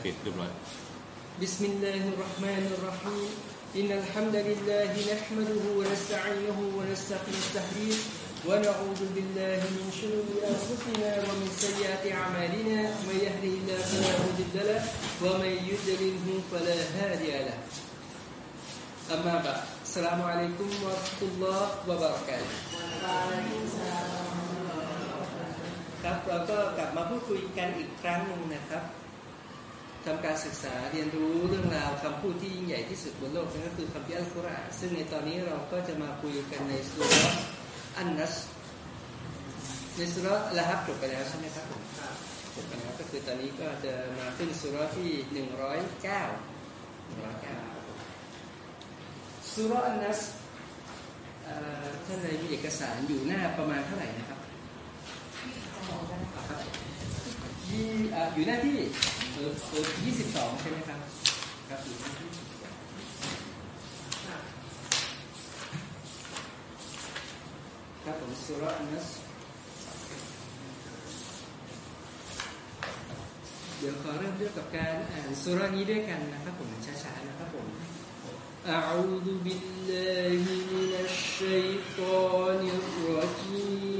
เคเรียบร้อย بسم الله الرحمن الرحيم إن الحمد لله نحمده ونستعينه ونستهديه ونعوذ بالله من شرور أنفسنا ومن سيئات أعمالنا من يهده الله فلا مضل له ومن يضلله فلا هادي له أما بعد السلام عليكم ورحمة الله وبركاته ครับเราก็กลับมาพูดคุยกันอีกครั้งหนึ่งนะครับ ทำการศึกษาเรียนรู้เรื่องราวคำพูดที่ยิ่งใหญ่ที่สุดบนโลกนั่นก็คือคำพิอัลกุรอานซึ่งในตอนนี้เราก็จะมาคุยกันในสุรอันนัสในสุรละฮับจบไปแล้วใช่ไหมครับผมจบไปแล้วก็คือตอนนี้ก็จะมาขึ้นสุรที่หนึ่งร้อยเก้าหนึ่งร้อยเก้าสุรอันนัสท่านในมีเอกสารอยู่หน้าประมาณเท่าไหร่นะครับยี่อยู่หน้าที่ เออเออยี่สิบสองใช่ไหมครับ ครับอยู่หน้าที่ครับผมสุรอันนัสเดี๋ยวขอเริ่มเรื่องกับการอ่านสุรานี้ด้วยกันนะครับผมช้าๆนะครับผม أعوذ بالله من الشيطان الرجيم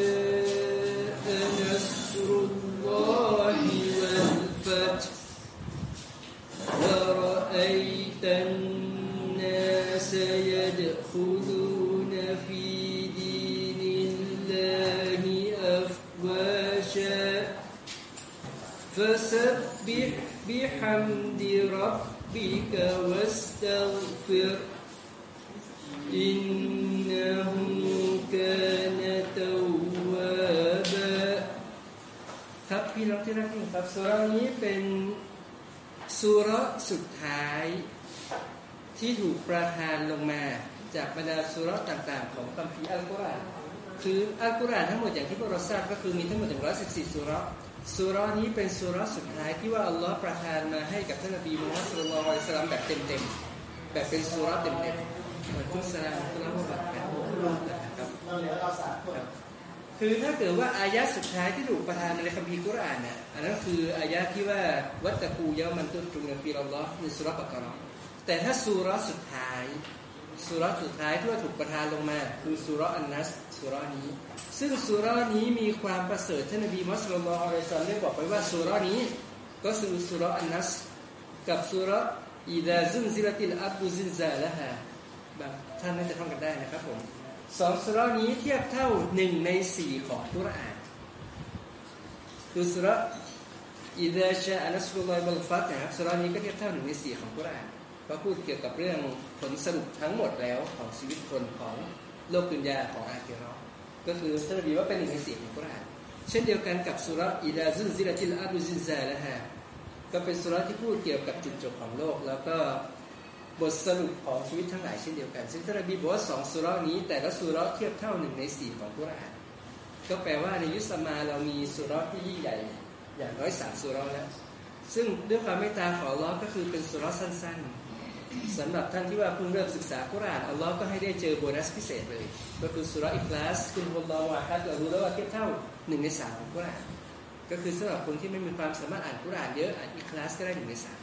ประทานลงมาจากบรรดาสุรต่างๆ ของคัมภีร์อัลกุรอานคืออัลกุรอานทั้งหมดอย่างที่พวกเราทราบก็คือมีทั้งหมดถึงร้อสิบสี่สุรสุรนี้เป็นสุรสุดท้ายที่ว่าอัลลอฮ์ประทานมาให้กับท่านนบีมุฮัมมัดสุลลัลลอฮุอะลัยฮิวะซัลลัมแบบเต็มๆแบบเป็นสุรเต็มๆเหมือนทุกสลามทุกละมุบัตนะครับคือถ้าเกิดว่าอายะสุดท้ายที่ถูกประทานในคัมภีร์กุรอานน่ะอันนั้นคืออายะที่ว่าวัตตะกูยามันตุนตุนฟีอัลลอฮ์ในสุรปะกร แต่ถ้าสุรสุดท้ายสุรสุดท้ายที่ว่าถูกประทานลงมา คือสุรอันนัสสุรนี้ ซึ่งสุรนี้มีความประเสริฐท่านนบีมุสลิมอัลลอฮฺได้บอกไว้ว่าสุรนี้ ก็คือสุรอันนัสกับสุรอีดาซุนซิลติลอับุซินซาละฮะแบบท่านน่าจะท่องกันได้นะครับผมสองสุรนี้เทียบเท่าหนึ่งในสี่ของกุรอานคือสุร إذا جاء نصر الله والفتح นะครับสุรนี้ก็เทียบเท่าหนึ่งในสี่ของกุรอาน ก็พูดเกี่ยวกับเรื่องผลสรุปทั้งหมดแล้วของชีวิตคนของโลกดุนยาของอาคิเราะฮ์ก็คือท่านนบีว่าเป็นหนึ่งในสี่ของกุรอานเช่นเดียวกันกับสุร إذا زلزلت الأرض زلزالها ก็เป็นสุรที่พูดเกี่ยวกับจุดจบของโลก แล้วก็บทสรุปของชีวิตทั้งหลายเช่นเดียวกัน ซึ่งท่านนบีบอกว่าสองสุรนี้ แต่ละสุรเทียบเท่าหนึ่งในสี่ของกุรอานก็แปลว่าในยุคสมาเรามีสุรที่ยิ่งใหญ่อย่างน้อยสามสุรแล้วซึ่งด้วยความเมตตาของลลอก็คือเป็นสุรสั้นๆ สำหรับท่านที่ว่าเพิ่งเริ่มศึกษากุรานอัลลอฮ์ก็ให้ได้เจอโบนัสพิเศษเลย ก็คือสุรอิคลาสคุณฮุลลอวาคัดเรารู้แล้วว่าเทียบเท่าหนึ่งในสามของกุรานก็คือสำหรับคนที่ไม่มีความสามารถอ่านกุรานเยอะอ่านอิคลาสก็ได้หนึ่งในสาม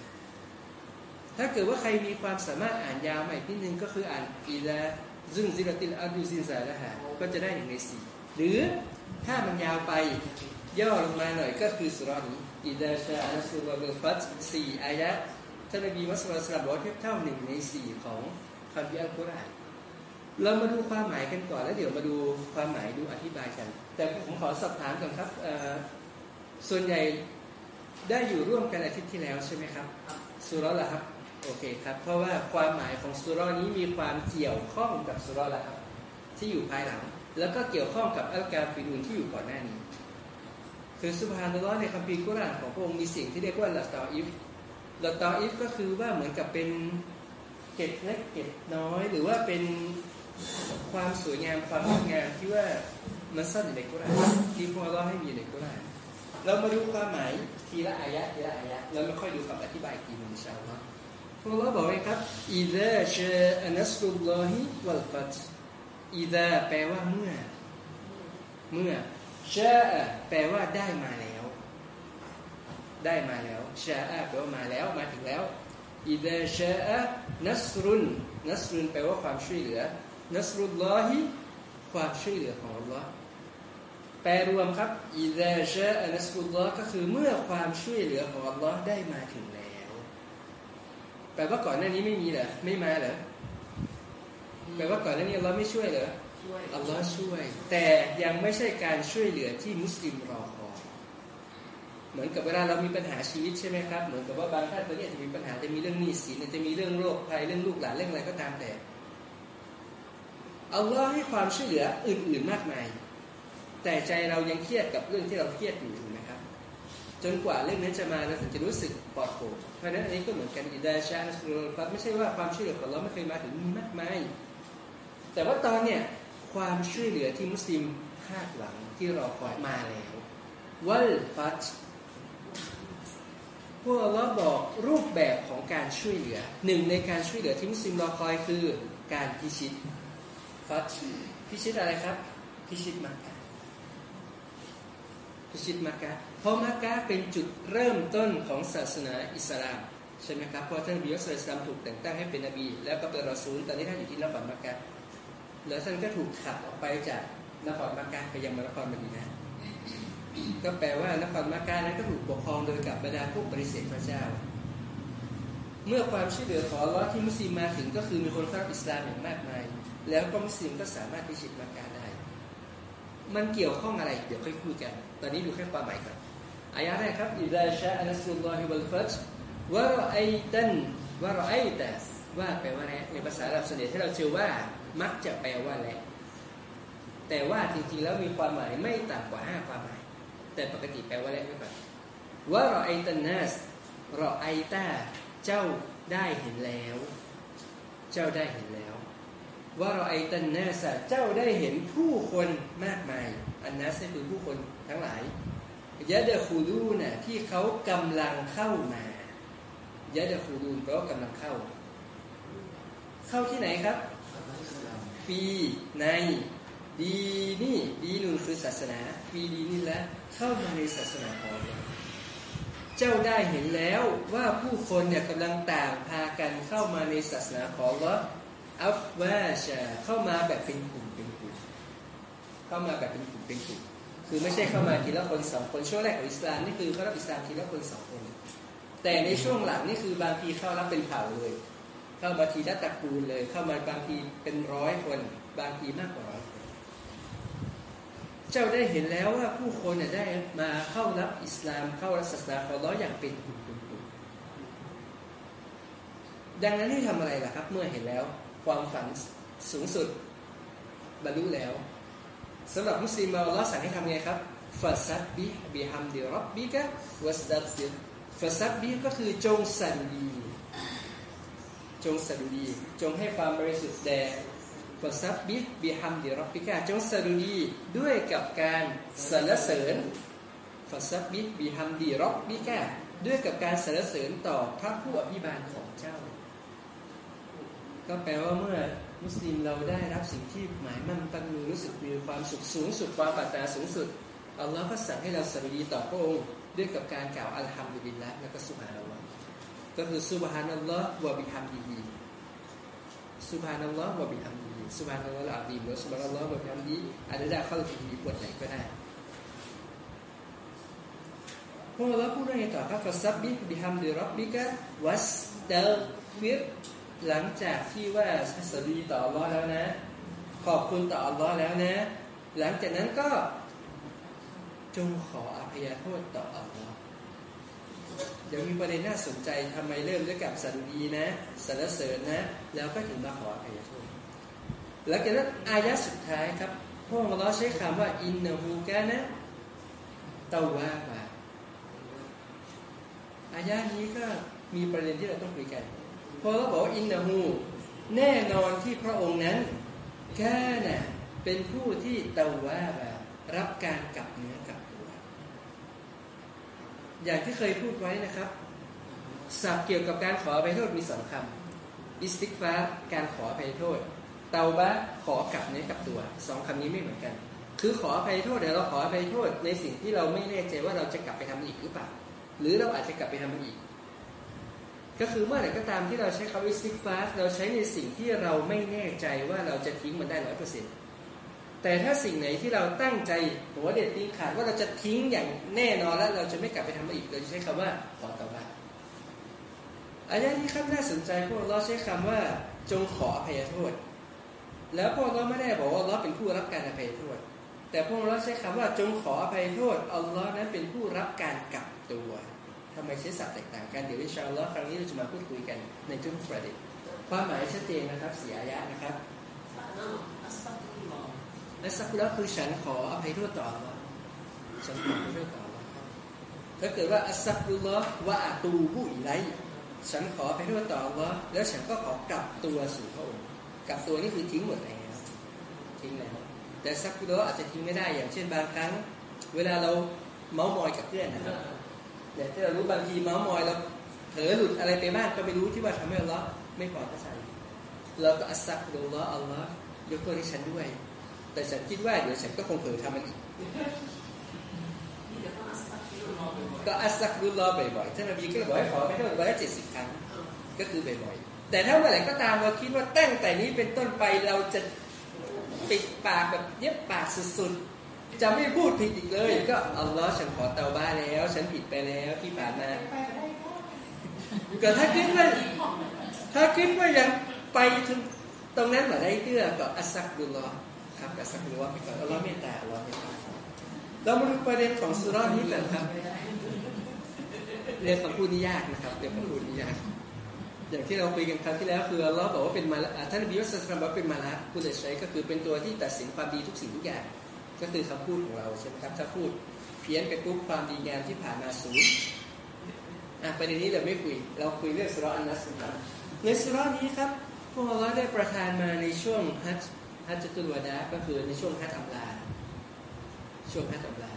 ถ้าเกิดว่าใครมีความสามารถอ่านยาวมาอีกนิดนึงก็คืออ่านอีดาซึ่ง زلزلت الأرض زلزالها ก็จะได้หนึ่งในสี่หรือถ้ามันยาวไปย่อลงมาหน่อยก็คือสุรานี้ إذا جاء نصر الله والفتح สี่อายะ ท่านนบีมุฮัมมัดบอกว่าเทียบเท่าหนึ่งในสี่ของคัมภีร์อัลกุรอานเรามาดูความหมายกันก่อนแล้วเดี๋ยวมาดูความหมายดูอธิบายกัน แต่ผมขอสอบถามก่อนครับส่วนใหญ่ได้อยู่ร่วมกันอาทิตย์ที่แล้วใช่ไหมครับสุรละครับโอเคครับ เพราะว่าความหมายของสุรนี้มีความเกี่ยวข้องกับสุรละครับที่อยู่ภายหลัง แล้วก็เกี่ยวข้องกับอัลกาฟิรูนที่อยู่ก่อนหน้านี้ คือสุภานุลในคัมภีร์กุรอานของพระองค์มีสิ่งที่เรียกว่าละตออิฟ ละตออิฟก็คือว่าเหมือนกับเป็นเกตเล็กเกตน้อย หรือว่าเป็นความสวยงามความงดงามที่ว่ามันซ่อนอยู่ในกุรานที่พวกเราให้มีในกุรานเรามาดูความหมายทีละอายะทีละอายะแล้วไม่ค่อยดูคำอธิบายทีหนึ่งชาวว่าพวกเราบอกไงครับอีดะชอนัสรุลลอฮิวัลฟัตอีดะแปลว่าเมื่อ เมื่อชาแปลว่าได้มาแล้ว ได้มาแล้วชาแปลว่ามาแล้วมาถึงแล้วอีดะชานัสรุนนัสรุนแปลว่าความช่วยเหลือ นัสรุลลอฮิความช่วยเหลือของอัลลอฮ์แปลรวมครับอีดะชาอันัสรุลลอฮ์ก็คือเมื่อความช่วยเหลือของอัลลอฮ์ได้มาถึงแล้ว แปลว่าก่อนหน้านี้ไม่มีเหรอไม่มาเหรอแปลว่าก่อนหน้านี้อัลลอฮ์ไม่ช่วยเหรอช่วยอัลลอฮ์ช่วย แต่ยังไม่ใช่การช่วยเหลือที่มุสลิมรอคอย เหมือนกับเวลาเรามีปัญหาชีวิตใช่ไหมครับเหมือนกับว่าบางท่านตอนนี้จะมีปัญหาจะมีเรื่องหนี้สินจะมีเรื่องโรคภัยเรื่องลูกหลานเรื่องอะไรก็ตามแต่เอัลลอให้ความช่วยเหลืออื่นๆมากมาย แต่ใจเรายังเครียดกับเรื่องที่เราเครียดอยู่ถูกไหมครับ จนกว่าเรื่องนั้นจะมาเราถึงจะรู้สึกปลอดโปร่งเพราะฉะนั้นอันนี้ก็เหมือนกันอิดาชานัสรุลฟัตไม่ใช่ว่าความช่วยเหลือของเราไม่เคยมาถึงมีมากมายแต่ว่าตอนเนี่ยความช่วยเหลือที่มุสลิมคาดหวังที่รอคอยมาแล้ววัลฟัต พวกเราบอกรูปแบบของการช่วยเหลือหนึ่งในการช่วยเหลือที่มุสลิมรอคอยคือการพิชิตฟัตพิชิตอะไรครับ พิชิตมักกะพิชิตมักกะเพราะมักกะเป็นจุดเริ่มต้นของศาสนาอิสลามใช่ไหมครับเพราะท่านนบีอัสลามถูกแต่งตั้งให้เป็นนบี แล้วก็เป็นรอซูลตอนนี้ท่านอยู่ที่นครมักกะแล้วท่านก็ถูกขับออกไปจากนครมักกะไปยังนครมดีนะ ก็แปลว่านครมักกะนั้นก็ถูกปกครองโดยกับบรรดาพวกปฏิเสธพระเจ้า เมื่อความช่วยเหลือของอัลอฮ์ที่มุสลิมมาถึงก็คือมีคนเข้าอิสลามอย่างมากมาย แล้วก็มุสลิมก็สามารถพิชิตมักกะได้ มันเกี่ยวข้องอะไร เดี๋ยวค่อยคุยกัน ตอนนี้ดูแค่ความหมายก่อนอายะแรกครับอิดะชาอันัสรุลลอฮิวัลฟัตวะรอไอตันวะรอไอตัสว่าแปลว่าอะไรในภาษาอาหรับส่วนใหญ่ที่เราเชื่อว่ามักจะแปลว่าแหละแต่ว่าจริงๆแล้วมีความหมายไม่ต่ำกว่าห้าความหมาย แต่ปกติแปลว่าและไม่ก่อนว่ารอไอตันนัสรอไอตาเจ้าได้เห็นแล้ว เจ้าได้เห็นแล้วว่ารอไอตันนัสเจ้าได้เห็นผู้คนมากมาย อันนัสนี่คือผู้คนทั้งหลายยะเดคูลูน่ะที่เขากำลังเข้ามายะเดคูลูนแปลว่ากำลังเข้า เข้าที่ไหนครับฟีในดีนี่ดีนุนคือศาสนาฟีดีนี่และ เข้ามาในศาสนาของเราเจ้าได้เห็นแล้วว่าผู้คนเนี่ยกำลังต่างพากันเข้ามาในศาสนาของเราอัฟวาชาเข้ามาแบบเป็นกลุ่มเป็นกลุ่มเข้ามาแบบเป็นกลุ่มเป็นกลุ่มคือไม่ใช่เข้ามาทีละคนสองคนช่วงแรกของอิสลามนี่คือเขารับอิสลามทีละคนสองคน แต่ในช่วงหลังนี่คือบางทีเข้ารับเป็นเผ่าเลย เข้ามาทีละตระกูลเลย เข้ามาบางทีเป็นร้อยคน บางทีมากกว่าคน จ้าได้เห็นแล้วว่าผู้คนเนี่ยได้มาเข้ารับอิสลามเข้ารับศาสนาของเราอย่างเป็นกลุ่มเป็นกลุ่มดังนั้นให้ทำอะไรล่ะครับ เมื่อเห็นแล้ว ความฝันสูงสุดบรรลุแล้วสำหรับมุสลิมเราเราสั่งให้ทำไงครับฟาซัดบิบิฮัมดิรับบิกะวัสดับซิฟาซัดบิก็คือจงสันดี จงสดุดี จงให้ความบริสุทธิ์แด่ فسبح بحمد ربك จงสดุดีด้วยกับการสรรเสริญفسبح بحمد ربك ด้วยกับการสรรเสริญต่อพระผู้อภิบาลของเจ้า ก็แปลว่าเมื่อมุสลิมเราได้รับสิ่งที่หมายมั่นปั้นมือรู้สึกมีความสุขสูงสุดความปรารถนาสูงสุดอัลลอฮ์ก็สั่งให้เราสดุดีต่อพระองค์ด้วยกับการกล่าวالحمد لله แล้วก็ سبحان اللهก็คือسبحان الله وبحمده سبحان الله وبحمده سبحان الله العظيم หรือ سبحان الله وبحمده อาจจะได้เข้าถึงบทไหนก็ได้พวกเราพูดอะไรต่อครับفسبح بحمد ربك واستغفره หลังจากที่ว่าสดุดีต่ออัลลอฮ์แล้วนะ ขอบคุณต่ออัลลอฮ์แล้วนะ หลังจากนั้นก็จงขออภัยโทษต่ออัลลอฮ์เดี๋ยวมีประเด็นน่าสนใจทำไมเริ่มด้วยกับสรุดีนะสรรเสริญนะ แล้วก็ถึงมาขออภัยโทษ หลังจากนั้นอายะสุดท้ายครับพวกอัลลอฮ์ใช้คำว่าอินนาฮูกานะตาวาบาอายะนี้ก็มีประเด็นที่เราต้องคุยกันพอเราบอกว่าอินนาฮูแน่นอนที่พระองค์นั้นแค่น่ะเป็นผู้ที่ตาว่าแบบรับการกลับเนื้อกลับตัว อย่างที่เคยพูดไว้นะครับศัพท์เกี่ยวกับการขออภัยโทษมีสองคำاستغفار การขออภัยโทษ توبة ขอกลับเนื้อกลับตัวสองคำนี้ไม่เหมือนกัน คือขออภัยโทษเดี๋ยวเราขออภัยโทษในสิ่งที่เราไม่แน่ใจว่าเราจะกลับไปทำอีกหรือเปล่า หรือเราอาจจะกลับไปทำมันอีก ก็คือเมื่อไหร่ก็ตามที่เราใช้คำว่า استغفار เราใช้ในสิ่งที่เราไม่แน่ใจว่าเราจะทิ้งมันได้ร้อยเปอร์เซ็นต์แต่ถ้าสิ่งไหนที่เราตั้งใจหัวเด็ดทิ้งขาดว่าเราจะทิ้งอย่างแน่นอนแล้วเราจะไม่กลับไปทำมันอีกเราจะใช้คำว่าขอเตาบะอายะที่ข้าน่าสนใจพวกเราใช้คำว่าจงขออภัยโทษ แล้วพวกเราไม่ได้บอกว่าเราเป็นผู้รับการอภัยโทษ แต่พวกเราใช้คำว่าจงขออภัยโทษอัลลอฮ์นั้นเป็นผู้รับการกลับตัวทำไมใช้ศัพท์แตกต่างกันเดี๋ยววิชาอัลลอฮ์ครั้งนี้เราจะมาพูดคุยกันในทุกประเด็นความหมายชัดเจนนะครับสีอายะนะครับและสักแล้วคือฉันขออภัยโทษต่ออัลลอฮ์ฉันขออภัยโทษต่ออัลลอฮ์ถ้าเกิดว่าอัสซักุลลอฮ์วะอาตูบุอิไลฉันขออภัยโทษต่ออัลลอฮ์แล้วฉันก็ขอกลับตัวสู่พระองค์ กับตัวนี่คือทิ้งหมดแล้วทิ้งแล้วแต่สักกุลอาจจะทิ้งไม่ได้อย่างเช่นบางครั้ง เวลาเราเมาส์มอยกับเพื่อนนะครับอย่างที่เรารู้บางทีเมาส์มอยเราเผลอหลุดอะไรไปบ้างก็ไม่รู้ที่ว่าทำให้อัลลอฮ์ไม่พอพระทัยเราก็ أستغفر الله อัลลอฮ์ยกโทษให้ฉันด้วย แต่ฉันคิดว่าเดี๋ยวฉันก็คงเผลอทำมันอีกก็ أستغفر الله บ่อยๆท่านนบีก็บอกให้ขอไม่ต้องวันละเจ็ดสิบครั้ง ก็คือบ่อยๆ แต่ถ้าเมื่อไหร่ก็ตามเราคิดว่าตั้งแต่นี้เป็นต้นไปเราจะปิดปากแบบเย็บปากสุดๆ จะไม่พูดผิดอีกเลย ก็อัลลอฮ์ฉันขอเตาบ้าแล้ว ฉันผิดไปแล้วที่ผ่านมาก็ถ้าคิดว่าถ้าคิดว่ายังไปถึงตรงนั้นมาได้เตื้อก็อัสซักดุลลอฮ์ครับอัสซักดุลลอฮ์ไปก่อนอัลลอฮ์เมตตาอัลลอฮ์เมตตาเรามาดูประเด็นของสุรานี้กันครับเรียนคำพูดนี้ยากนะครับเรียนคำพูดนี้ยาก อย่างที่เราคุยกันครั้งที่แล้วคือเราบอกว่าเป็นมาท่านนบีมุสลิมบอกเป็นมาละผู้จะใช้ก็คือเป็นตัวที่ตัดสินความดีทุกสิ่งทุกอย่าง ก็คือคำพูดของเราใช่ไหมครับถ้าพูดเพี้ยนไปปุ๊บความดีงามที่ผ่านมาสูญอะประเด็นนี้เราไม่คุย เราคุยเรื่องสุรอันนัสครับในสุรานี้ครับพวกเราได้ประทานมาในช่วงฮัจฮัจตุลวดาก็คือในช่วงฮัจอัมลาช่วงฮัจอัมลา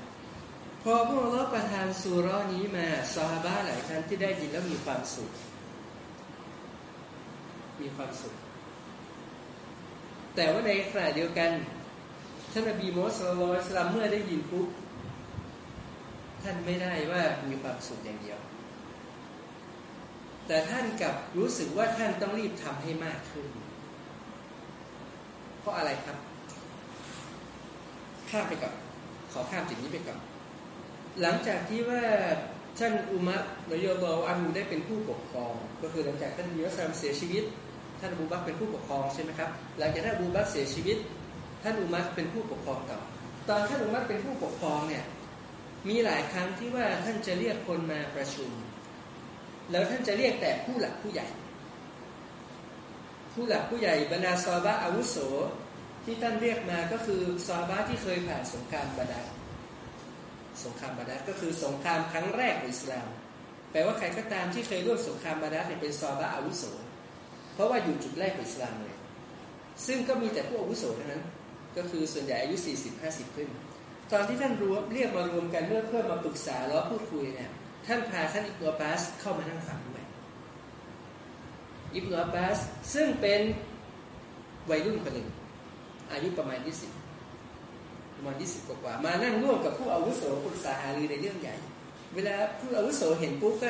พอพวกเราประทานสุรานี้มาซาฮาบะหลายท่านที่ได้ยินแล้วมีความสุข มีความสุข แต่ว่าในขณะเดียวกันท่านอบีมูสลสลัมเมื่อได้ยินปุ๊บท่านไม่ได้ว่ามีความสุขอย่างเดียว แต่ท่านกับรู้สึกว่าท่านต้องรีบทำให้มากขึ้น เพราะอะไรครับ ข้ามไปก่อน ขอข้ามสิ่งนี้ไปก่อน หลังจากที่ว่าท่านอุมัรนยบออันูได้เป็นผู้ปกครอง ก็คือหลังจากท่านยูสลามเสียชีวิต ท่านอบูบักเป็นผู้ปกครองใช่ไหมครับหลังจากท่านอบูบักเสียชีวิต ท่านอุมัรเป็นผู้ปกครองต่อตอนท่านอุมัรเป็นผู้ปกครองเนี่ยมีหลายครั้งที่ว่าท่านจะเรียกคนมาประชุม แล้วท่านจะเรียกแต่ผู้หลักผู้ใหญ่ ผู้หลักผู้ใหญ่บรรดาซอบะอาวุโสที่ท่านเรียกมาก็คือซอบะที่เคยผ่านสงครามบาดาสงครามบาดาก็คือสงครามครั้งแรกของอิสลามแปลว่าใครก็ตามที่เคยร่วมสงครามบาดาเนี่ยเป็นซอบะอาวุโส เพราะว่าอยู่จุดแรกของอิสลามเลย ซึ่งก็มีแต่ผู้อาวุโสเท่านั้น ก็คือส่วนใหญ่อายุ 40 50 ขึ้น ตอนที่ท่านรวมเรียกมารวมกันเพื่อเพื่อมาปรึกษาแล้วพูดคุยเนี่ย ท่านพาท่านอิบนาบาสเข้ามานั่งฟังด้วยอิบนาบาสซึ่งเป็นวัยรุ่นคนหนึ่ง อายุประมาณ 20 ประมาณ 20 กว่า มานั่งร่วมกับผู้อาวุโสปรึกษาหารือในเรื่องใหญ่ เวลาผู้อาวุโสเห็นปุ๊บก็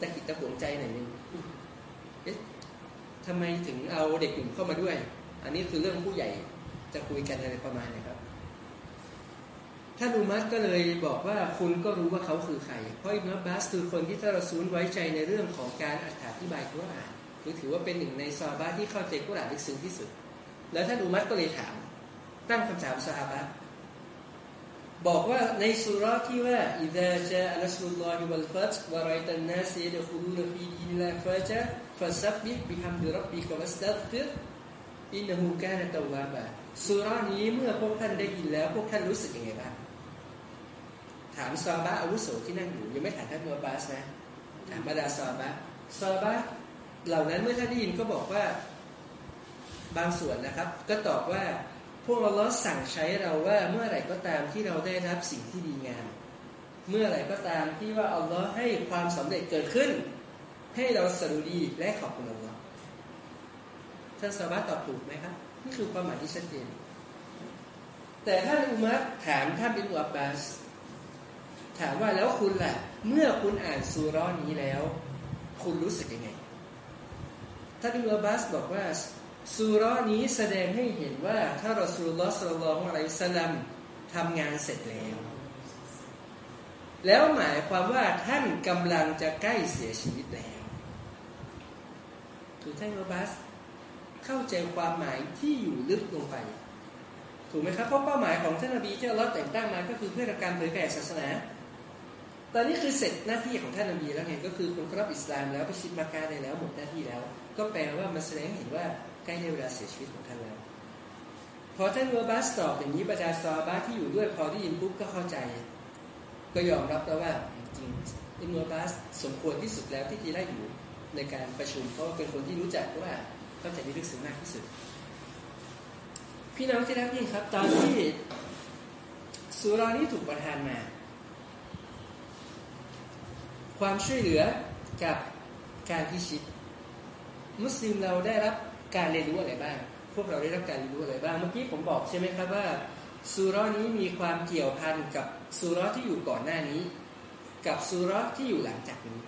ตะกิดตะหวงใจหน่อยนึง ทำไมถึงเอาเด็กหนุ่มเข้ามาด้วย อันนี้คือเรื่องผู้ใหญ่จะคุยกันอะไรประมาณนี้ครับท่านอุมัตก็เลยบอกว่าคุณก็รู้ว่าเขาคือใคร เพราะอิบนาบาสคือคนที่ท่านรอซูลไว้ใจในเรื่องของการอธิบายกุรอานคือถือว่าเป็นหนึ่งในซาบะที่เข้าใจกุรอานลึกซึ้งที่สุด แล้วท่านอุมัตก็เลยถาม ตั้งคำถามซาบะบอกว่าในสุรที่ว่าอิดะจาอัลสุลลอฮิวัลฟัตวะไรตันนาซีดะคุลูนฟีดินลาฟาจา ฟาซับบิบิฮัมดุรับบิกวัสตัฟิรอินนูกานะตวาบะสุรานี้เมื่อพวกท่านได้ยินแล้ว พวกท่านรู้สึกยังไงบ้างถามซาบะอาวุโสที่นั่งอยู่ยังไม่ถามท่านมูบาสนะถามบรรดาซาบะซาบะเหล่านั้นเมื่อท่านได้ยินก็บอกว่าบางส่วนนะครับ ก็ตอบว่าพวกเราสั่งใช้เราว่าเมื่อไหร่ก็ตามที่เราได้รับสิ่งที่ดีงามเมื่อไหร่ก็ตามที่ว่าอัลลอฮ์ให้ความสำเร็จเกิดขึ้น ให้เราสรุดีและขอบคุณอัลลอฮ์ท่านสามารถตอบถูกไหมครับนี่คือความหมายที่ชัดเจน แต่ท่านอุมัรถามท่านบินอับบาส ถามว่าแล้วคุณล่ะ เมื่อคุณอ่านสุร้อนนี้แล้ว คุณรู้สึกยังไง ท่านบินอับบาสบอกว่าสุร้อนนี้แสดงให้เห็นว่าถ้าเรอสูลลอฮ์สุลลองอะไรสลัมทำงานเสร็จแล้ว แล้วหมายความว่าท่านกำลังจะใกล้เสียชีวิตแล้ว คือท่านอับบาสเข้าใจความหมายที่อยู่ลึกลงไป ถูกไหมครับ เพราะเป้าหมายของท่านนบีที่เราแต่งตั้งมาก็คือเพื่อการเผยแผ่ศาสนา ตอนนี้คือเสร็จหน้าที่ของท่านนบีแล้วไงก็คือคนรับอิสลามแล้วไปชิดมากาได้แล้วหมดหน้าที่แล้ว ก็แปลว่ามันแสดงเห็นว่าใกล้ในเวลาเสียชีวิตของท่านแล้วพอท่านอัวบาสตอบอย่างนี้ประชาซอบาที่อยู่ด้วยพอได้ยินปุ๊บก็เข้าใจ ก็ยอมรับแล้วว่าจริงอินอัวบาสสมควรที่สุดแล้วที่จะได้อยู่ ในการประชุมเพราะว่าเป็นคนที่รู้จักว่าเข้าใจในลึกซึ้งมากที่สุด พี่น้องที่รักยิ่งครับ ตอนที่สุรานี้ถูกประทานมา ความช่วยเหลือกับการพิชิต มุสลิมเราได้รับการเรียนรู้อะไรบ้าง พวกเราได้รับการเรียนรู้อะไรบ้าง เมื่อกี้ผมบอกใช่ไหมครับว่าสุรานี้มีความเกี่ยวพันกับสุราที่อยู่ก่อนหน้านี้ กับสุราที่อยู่หลังจากนี้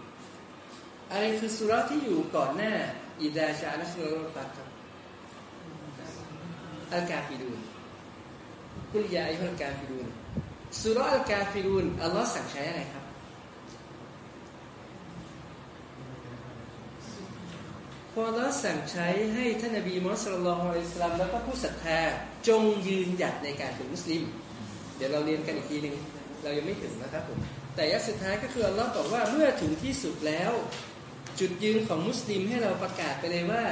อะไรคือสุราที่อยู่ก่อนหน้า إذا جاء نصر الله والفتح ครับอัลกาฟิรูน قل يا أيها الكافرون ซูเราะฮ์อัลกาฟิรูนอัลลอฮ์สั่งใช้อะไรครับพออัลลอฮ์สั่งใช้ให้ท่านนบีมุฮัมมัดصلى الله عليه وسلمแล้วก็ผู้ศรัทธาจงยืนหยัดในการเป็นมุสลิม เดี๋ยวเราเรียนกันอีกทีหนึ่งเรายังไม่ถึงนะครับผมแต่ยักสุดท้ายก็คืออัลลอฮ์บอกว่าเมื่อถึงที่สุดแล้ว จุดยืนของมุสลิมให้เราประกาศไปเลยว่า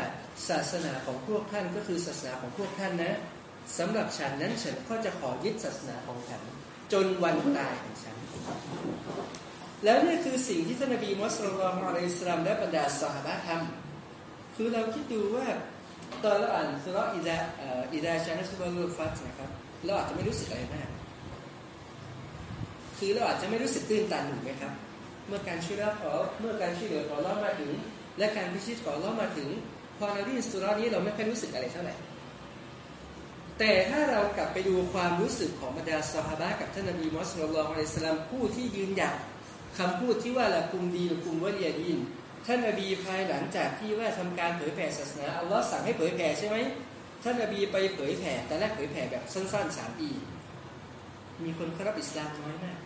ศาสนาของพวกท่านก็คือศาสนาของพวกท่านนะสำหรับฉันนั้นฉันก็จะขอยึดศาสนาของฉัน จนวันตายของฉัน แล้วนี่คือสิ่งที่ท่านนบีมุสลิมอะลัยฮิสลามและบรรดาสหายทำคือเราคิดดูว่าตอนเราอ่านสุรอิดาอิดาชานะสุบารุฟัตนะครับเราอาจจะไม่รู้สึกอะไรมาก คือเราอาจจะไม่รู้สึกตื่นตันถูกไหมครับ เมื่อการช่วยเหลือขอเมื่อการช่วยเหลือขอเรามาถึง และการพิชิตขอเรามาถึง พอเราได้ยินสุรานี้เราไม่ค่อยรู้สึกอะไรเท่าไหร่แต่ถ้าเรากลับไปดูความรู้สึกของบรรดาสหายกับท่านนบีมุสลิมอะลัยสลามผู้ที่ยืนหยัดคำพูดที่ว่าละกุมดีละกุมวะเดียดีนท่านนบีภายหลังจากที่ว่าทำการเผยแผ่ศาสนาอัลลอฮ์สั่งให้เผยแผ่ใช่ไหมท่านนบีไปเผยแผ่แต่แรกเผยแผ่แบบสั้นๆสามปีมีคนเข้ารับอิสลามน้อยมาก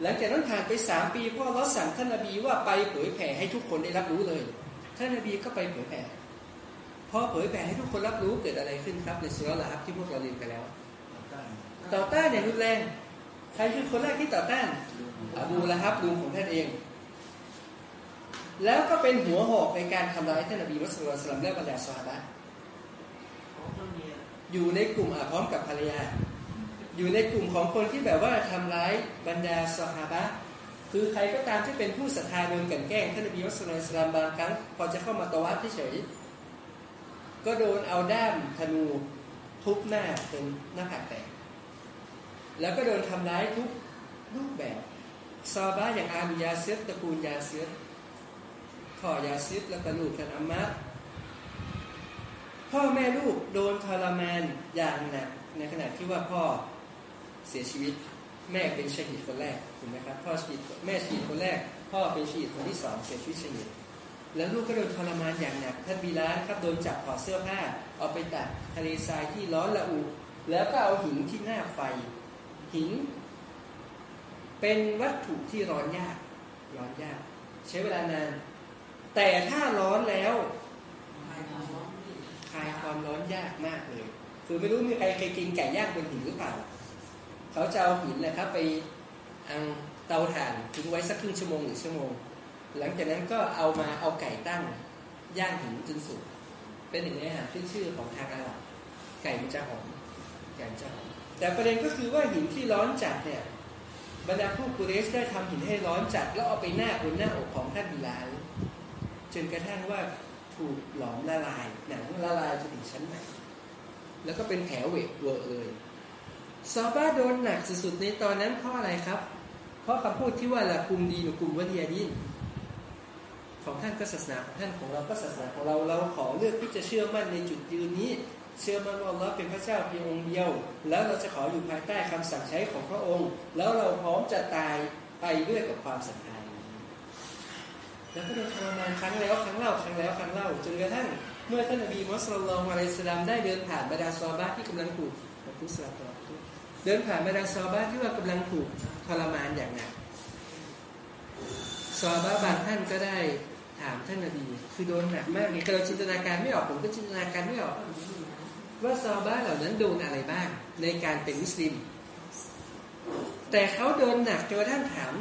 หลังจากนั้นผ่านไปสามปีพ่อเราสั่งท่านนบีว่าไปเผยแผ่ให้ทุกคนได้รับรู้เลย ท่านนบีก็ไปเผยแผ่พอเผยแผ่ให้ทุกคนรับรู้เกิดอะไรขึ้นครับ ในสุรละฮับที่พวกเราเรียนไปแล้ว ต่อต้านเนี่ยรุนแรงใครคือคนแรกที่ต่อต้านอบูละฮับลุงของท่านเอง แล้วก็เป็นหัวหอกในการทำร้ายท่านนบีมุสลิมสลัมและบรรดาสฮาบะอยู่ในกลุ่มพร้อมกับภรรยา อยู่ในกลุ่มของคนที่แบบว่าทำร้ายบรรดาสฮาบะคือใครก็ตามที่เป็นผู้ศรัทธาโดนกันแกล้งท่านนบีมุสลิมบางครั้งพอจะเข้ามาตวัดเฉยก็โดนเอาด้ามธนูทุบหน้าเป็นหน้าผากแตกแล้วก็โดนทำร้ายทุกรูปแบบซอฮาบะฮ์อย่างอัมมาร์ยาซิรตระกูลยาซิรพ่อยาซิรแล้วก็ลูกกันอัมมาร์พ่อแม่ลูกโดนทรมานอย่างหนักในขณะที่ว่าพ่อ เสียชีวิต แม่เป็นชหีดคนแรกถูกไหมครับพ่อชหีดแม่ชหีดคนแรก พ่อเป็นชหีดคนที่สองเสียชีวิตชหีดแล้วลูกก็โดนทรมานอย่างหนักท่านบิลาลครับโดนจับถอดเสื้อผ้าเอาไปตากทะเลทรายที่ร้อนละอุแล้วก็เอาหินที่หน้าไฟ หิน เป็นวัตถุที่ร้อนยากร้อนยาก ใช้เวลานาน แต่ถ้าร้อนแล้วคลายความร้อนยากมากเลย คือไม่รู้มีใครเคยกินไก่ย่างบนหินหรือเปล่า เขาจะเอาหินนะครับไปอังเตาถ่านทิ้งไว้สักครึ่งชั่วโมงหรือชั่วโมง หลังจากนั้นก็เอามาเอาไก่ตั้งย่างหินจนสุกเป็นหนึ่งในอาหารที่ชื่อของทางอาหรับไก่มันจะหอมไก่จะหอมแต่ประเด็นก็คือว่าหินที่ร้อนจัดเนี่ยบรรดาผู้กุเรสได้ทำหินให้ร้อนจัด แล้วเอาไปหน้าบนหน้าอกของท่านบิลาลจนกระทั่งว่าถูกหลอมละลายหนังละลายจนถึงชั้นไหนแล้วก็เป็นแผลเวกเวอร์เลย ซาบ้าโดนหนักสุดๆในตอนนั้นเพราะอะไรครับ เพราะคำพูดที่ว่าละกุมดีหรือกลุ่มวะเดียดินของท่านก็ศาสนาของท่านของเราก็ศาสนาของเราเราขอเลือกที่จะเชื่อมั่นในจุดยืนนี้ เชื่อมั่นว่าอัลลอฮ์เป็นพระเจ้าเพียงองค์เดียว แล้วเราจะขออยู่ภายใต้คำสั่งใช้ของพระองค์ แล้วเราพร้อมจะตายไปด้วยกับความศรัทธาแล้วก็โดนทรมานครั้งแล้วครั้งเล่าครั้งแล้วครั้งเล่าจนกระทั่งเมื่อท่านนบีมุสลิมอะลัยสลามได้เดินผ่านบรรดาซอบาที่กำลังถูก พุสลาตเดินผ่านบรรดาซอบาที่ว่ากำลังถูกทรมานอย่างหนักซอบาบางท่านก็ได้ถามท่านนบีคือโดนหนักมากนี่เราจินตนาการไม่ออกผมก็จินตนาการไม่ออกว่าซอบาเหล่านั้นโดนอะไรบ้างในการเป็นมุสลิม แต่เขาโดนหนักจนกระทั่งถาม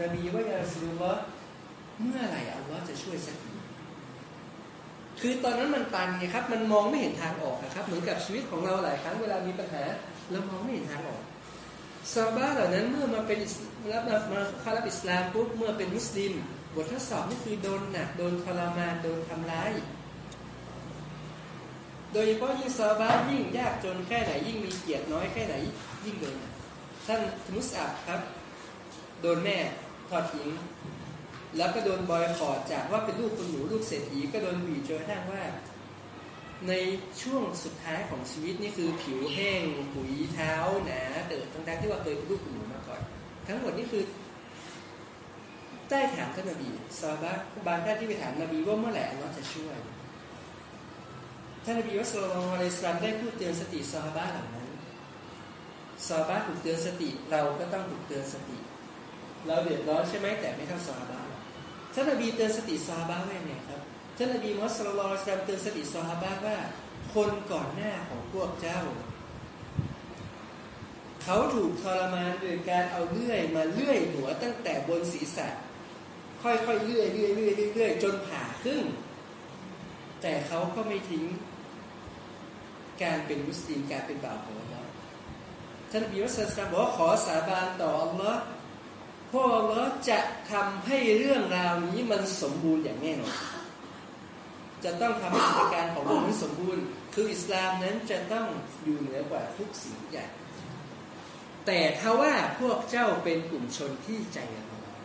นบีว่ายาสูว่าเมื่อไหร่อัลลอฮ์จะช่วยสักที คือตอนนั้นมันตันไงครับ มันมองไม่เห็นทางออกครับ เหมือนกับชีวิตของเราหลายครั้งเวลามีปัญหาเรามองไม่เห็นทางออกซาบะเหล่านั้นเมื่อมาเป็นรับมาคารับอิสลามปุ๊บเมื่อเป็นมุสลิม บททดสอบนี่คือโดนหนักโดนทรมานโดนทำร้าย โดยเฉพาะยิ่งซาบะยิ่งยากจนแค่ไหนยิ่งมีเกียรติน้อยแค่ไหนยิ่งโดนท่านมุสอับครับ โดนแม่ทอดทิ้ง แล้วก็โดนบอยคอรดจากว่าเป็นลูกคุณหนูลูกเศรษฐีก็โดนบีบจนกระทั่งว่า ในช่วงสุดท้ายของชีวิตนี่คือผิวแห้งหุยเท้าหนาเติบทั้งๆที่ว่าเคยเป็นลูกคุณหนูมาก่อน ทั้งหมดนี่คือได้ถามท่านนบีซาบะบางท่านที่ไปถามนบีว่าเมื่อไหร่อัลลอฮ์จะช่วยท่านนบีวัสลลัลอะลัยสลามได้พูดเตือนสติซาบะเหล่านั้นซาบะถูกเตือนสติเราก็ต้องถูกเตือนสติ เราเดือดร้อนใช่ไหมแต่ไม่เท่าซาบะ ท่านนบีเตือนสติซาบะไว้ไงครับท่านนบีมุสลิมสลมเตือนสติซาบะว่า คนก่อนหน้าของพวกเจ้า เขาถูกทรมานโดยการเอาเลื่อยมาเลื่อยหัวตั้งแต่บนศีรษะ ค่อยๆเลื่อยเลื่อยเลื่อยเลื่อยจนผ่าครึ่ง แต่เขาก็ไม่ทิ้งการเป็นมุสลิมการเป็นบ่าวของเราท่านบีมุสลิมบอกว่าขอสาบานต่ออัลลอฮ์ พวกเราจะทำให้เรื่องราวนี้มันสมบูรณ์อย่างแน่นอนจะต้องทำให้กิจการของโลกนี้สมบูรณ์ คืออิสลามนั้นจะต้องอยู่เหนือกว่าทุกสิ่งอย่างแต่ถ้าว่าพวกเจ้าเป็นกลุ่มชนที่ใจร้อน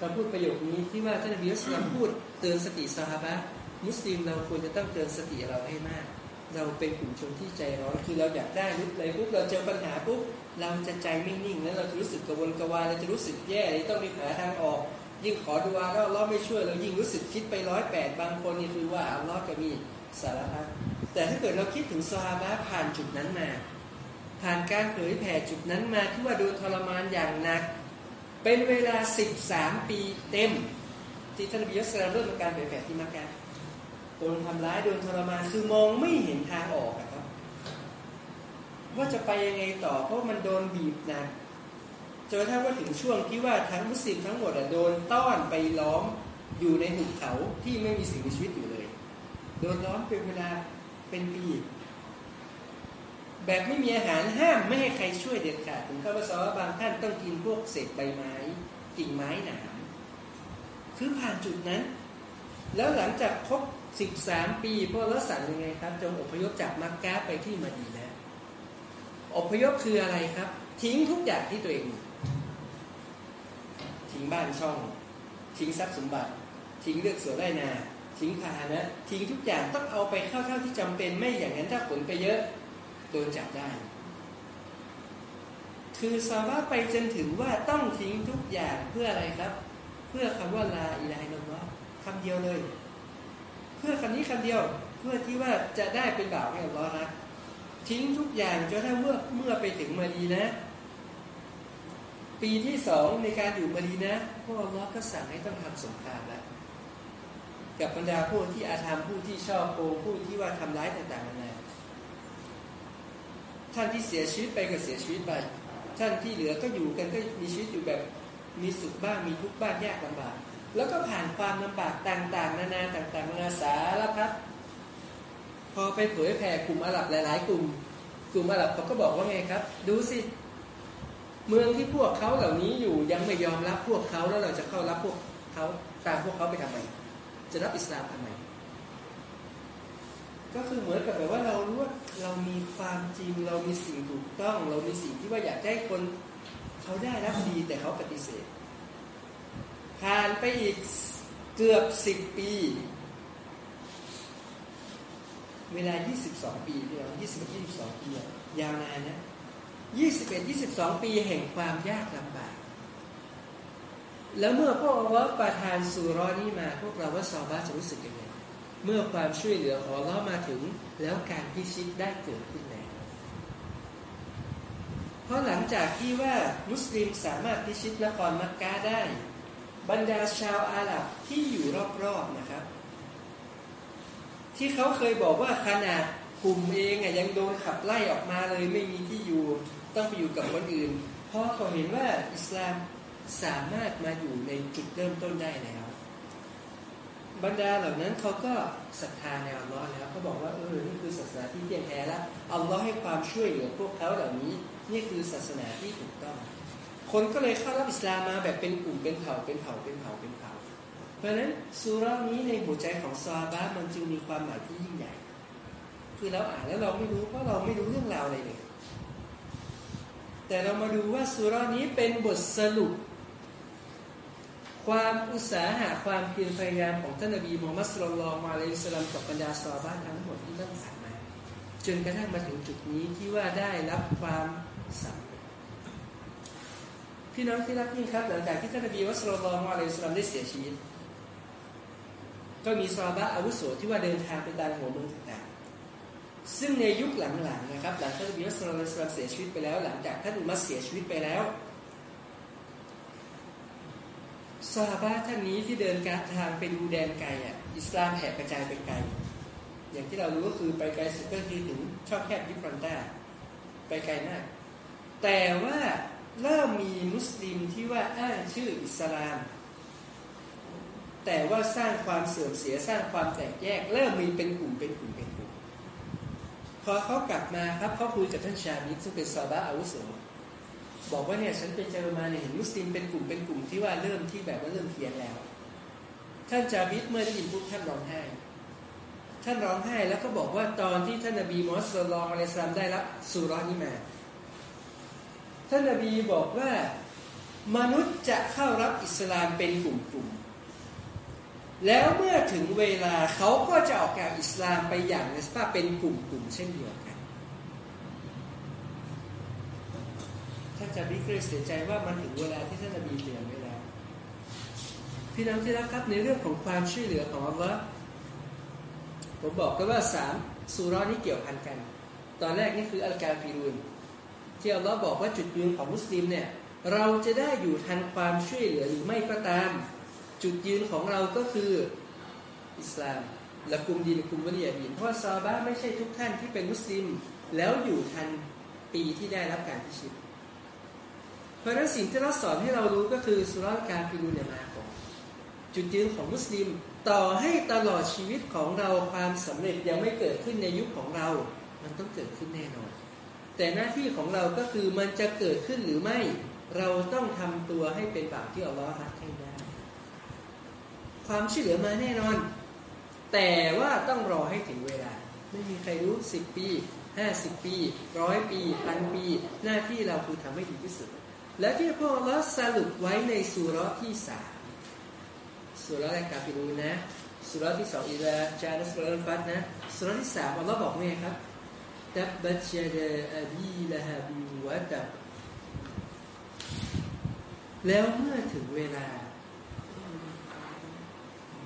คำพูดประโยคนี้ที่ว่าท่านนบีอัสลามพูดเตือนสติสหบะมุสลิมเราควรจะต้องเตือนสติเราให้มาก เราเป็นกลุ่มชนที่ใจร้อนคือเราอยากได้รุดอะไรปุ๊บเราเจอปัญหาปุ๊บเราจะใจไม่นิ่งแล้วเราจะรู้สึกกระวนกระวายเราจะรู้สึกแย่ต้องมีหาทางออก ยิ่งขอดูอาแล้วเราไม่ช่วยเรายิ่งรู้สึกคิดไปร้อยแปดบางคนนี่คือว่าอัลลอฮ์จะมีสารพัดแต่ถ้าเกิดเราคิดถึงซาบะผ่านจุดนั้นมา ผ่านการเผยแผ่จุดนั้นมาที่ว่าโดนทรมานอย่างหนัก เป็นเวลาสิบสามปีเต็ม ที่ท่านบิยสลามเริ่มการเผยแผ่ที่มักกะ โดนทำร้ายโดนทรมานคือมองไม่เห็นทางออกครับ ว่าจะไปยังไงต่อเพราะมันโดนบีบหนักจนถ้าว่าถึงช่วงที่ว่าทั้งมุสลิมทั้งหมดโดนต้อนไปล้อมอยู่ในหุบเขาที่ไม่มีสิ่งมีชีวิตอยู่เลย โดนล้อมเป็นเวลาเป็นปีแบบไม่มีอาหารห้ามไม่ให้ใครช่วยเด็ดขาดถึงข้าพเจ้าบางท่านต้องกินพวกเศษใบไม้กิ่งไม้หนามคือผ่านจุดนั้น แล้วหลังจากครบ สิบสามปีพ่อรัสั่งยังไงครับ จงอพยพจากมักกะไปที่มาดีนะอพยพคืออะไรครับ ทิ้งทุกอย่างที่ตัวเองทิ้งบ้านช่อง ทิ้งทรัพย์สมบัติ ทิ้งเลือกสวนไร่นา ทิ้งพาหนะ ทิ้งทุกอย่างต้องเอาไปเข้าเท่าที่จำเป็นไม่อย่างนั้นถ้าขนไปเยอะโดนจับได้ คือสามารถไปจนถึงว่าต้องทิ้งทุกอย่างเพื่ออะไรครับ เพื่อคำว่าลาอิลาฮิลลอฮ์คำเดียวเลย เพื่อคำนี้คำเดียวเพื่อที่ว่าจะได้เป็นบ่าวให้อัลลอฮ์รักทิ้งทุกอย่างจนถ้าเมื่อเมื่อไปถึงมาดีนะ ปีที่สองในการอยู่มาดีนะพวกเราก็สั่งให้ต้องทำสงครามแล้วกับบรรดาผู้ที่อาธรรมผู้ที่ชอบโกงผู้ที่ว่าทำร้ายต่างๆนานาท่านที่เสียชีวิตไปก็เสียชีวิตไปท่านที่เหลือก็อยู่กันก็มีชีวิตอยู่แบบมีสุขบ้างมีทุกข์บ้างยากลำบาก แล้วก็ผ่านความลำบากต่างๆ นานาต่างๆนานาสารพัดพอไปเผยแผ่กลุ่มอาหรับหลาย ๆ กลุ่ม กลุ่มอาหรับเขาก็บอกว่าไงครับ ดูสิ เมืองที่พวกเขาเหล่านี้อยู่ยังไม่ยอมรับพวกเขาแล้วเราจะเข้ารับพวกเขาตามพวกเขาไปทำไมจะรับอิสลามทำไมก็คือเหมือนกับแบบว่าเรารู้ว่าเรามีความจริงเรามีสิ่งถูกต้อง เรามีสิ่งที่ว่าอยากให้คนเขาได้รับดีแต่เขาปฏิเสธ ผ่านไปอีกเกือบสิบปี เวลา 22 ปีพี่น้อง21 22 ปี ยาวนานนะ 21 22 ปีแห่งความยากลำบาก แล้วเมื่อพวกเราประทานสุรอนี้มา พวกเราว่าซอบาจะรู้สึกยังไง เมื่อความช่วยเหลือของเรามาถึง แล้วการพิชิตได้เกิดขึ้นแล้วเพราะหลังจากที่ว่ามุสลิมสามารถพิชิตนครมักกะได้ บรรดาชาวอาหรับที่อยู่รอบๆนะครับ ที่เขาเคยบอกว่าขนาดกลุ่มเองยังโดนขับไล่ออกมาเลยไม่มีที่อยู่ต้องไปอยู่กับคนอื่น เพราะเขาเห็นว่าอิสลามสามารถมาอยู่ในจุดเริ่มต้นได้แล้ว บรรดาเหล่านั้นเขาก็ศรัทธาในอัลลอฮ์แล้วเขาบอกว่าเออนี่คือศาสนาที่เที่ยงแท้แล้วอัลลอฮ์ให้ความช่วยเหลือพวกเขาเหล่านี้ นี่คือศาสนาที่ถูกต้อง คนก็เลยเข้ารับอิสลามมาแบบเป็นกลุ่มเป็นเผ่าเป็นเผ่าเป็นเผ่าเป็นเผ่า เพราะฉะนั้นสุรานี้ในหัวใจของซาบะมันจึงมีความหมายที่ยิ่งใหญ่ คือเราอ่านแล้วเราไม่รู้เพราะเราไม่รู้เรื่องราวอะไรเลย แต่เรามาดูว่าสุรานี้เป็นบทสรุป ความอุตสาหะความเพียรพยายามของท่านนบีมูฮัมมัดสุลลัลมาเลสลัมกับบรรดาซอบ้านทั้งหมดที่ตั้งผ่านมา จนกระทั่งมาถึงจุดนี้ที่ว่าได้รับความสำ พี่น้องที่รักยิ่งครับ หลังจากที่ท่านนบีมุสลิมมาเลสลัมได้เสียชีวิต ก็มีซาบะอาวุโสที่ว่าเดินทางไปตามหัวเมืองต่างๆซึ่งในยุคหลังๆนะครับ หลังท่านนบีมุสลิมเสียชีวิตไปแล้ว หลังจากท่านอุมัดเสียชีวิตไปแล้วซาบะท่านนี้ที่เดินการทางไปดูแดนไกลอะอิสลามแผ่กระจายไปไกลอย่างที่เรารู้ก็คือไปไกลสุดก็คือถึงช่องแคบยิบรันดาไปไกลมาก แต่ว่า เริ่มมีมุสลิมที่ว่าอ้างชื่ออิสลาม แต่ว่าสร้างความเสื่อมเสียสร้างความแตกแยก เริ่มมีเป็นกลุ่มเป็นกลุ่มเป็นกลุ่มพอเขากลับมาครับเขาคุยกับท่านชาบิดซึ่งเป็นซาบะอาวุโสบอกว่าเนี่ยฉันไปเจอมาเนี่ยเห็นมุสลิมเป็นกลุ่มเป็นกลุ่มที่ว่าเริ่มที่แบบว่าเริ่มเพียนแล้ว ท่านจาบิดเมื่อได้ยินปุ๊บท่านร้องไห้ท่านร้องไห้แล้วก็บอกว่าตอนที่ท่านนบีมอสลองอะลัยสลามได้รับสุรานี้มา ท่านนบีบอกว่ามนุษย์จะเข้ารับอิสลามเป็นกลุ่มๆ แล้วเมื่อถึงเวลาเขาก็จะออกจากอิสลามไปอย่างในสภาพเป็นกลุ่มๆ เช่นเดียวกัน ท่านจะบิเคยเสียใจว่ามันถึงเวลาที่ท่านนบีเตือนไว้แล้ว พี่น้องที่รักครับในเรื่องของความช่วยเหลือของอัลลอฮ์ผมบอกกันว่าสามสุรานี้เกี่ยวพันกัน ตอนแรกนี่คืออัลกาฟิรุน ที่อัลลอฮ์บอกว่าจุดยืนของมุสลิมเนี่ยเราจะได้อยู่ทันความช่วยเหลือหรือไม่ก็ตาม จุดยืนของเราก็คืออิสลามและกลุ่มดีนกลุ่มวะลียดีนเพราะซาบะไม่ใช่ทุกท่านที่เป็นมุสลิม แล้วอยู่ทันปีที่ได้รับการพิชิต เพราะนั้นสิ่งที่เราสอนให้เรารู้ก็คือสุรการฟิรุนเนี่ยมาก่อนจุดยืนของมุสลิม ต่อให้ตลอดชีวิตของเราความสำเร็จยังไม่เกิดขึ้นในยุคของเรา มันต้องเกิดขึ้นแน่นอน แต่หน้าที่ของเราก็คือมันจะเกิดขึ้นหรือไม่ เราต้องทำตัวให้เป็นแบบที่อัลลอฮ์รักให้ได้ ความช่วยเหลือมาแน่นอน แต่ว่าต้องรอให้ถึงเวลา ไม่มีใครรู้สิบปีห้าสิบปีร้อยปีพันปี หน้าที่เราคือทำให้ดีที่สุด และที่พวกเราสรุปไว้ในสุรที่สามสุรแรกกาฟิรูนะสุรที่สองอิลาจานัสลฟัตนะสุรที่สามอัลลอฮ์บอกไงครับ ตับบัตยาดาอบีละฮาบิวะตับแล้วเมื่อถึงเวลา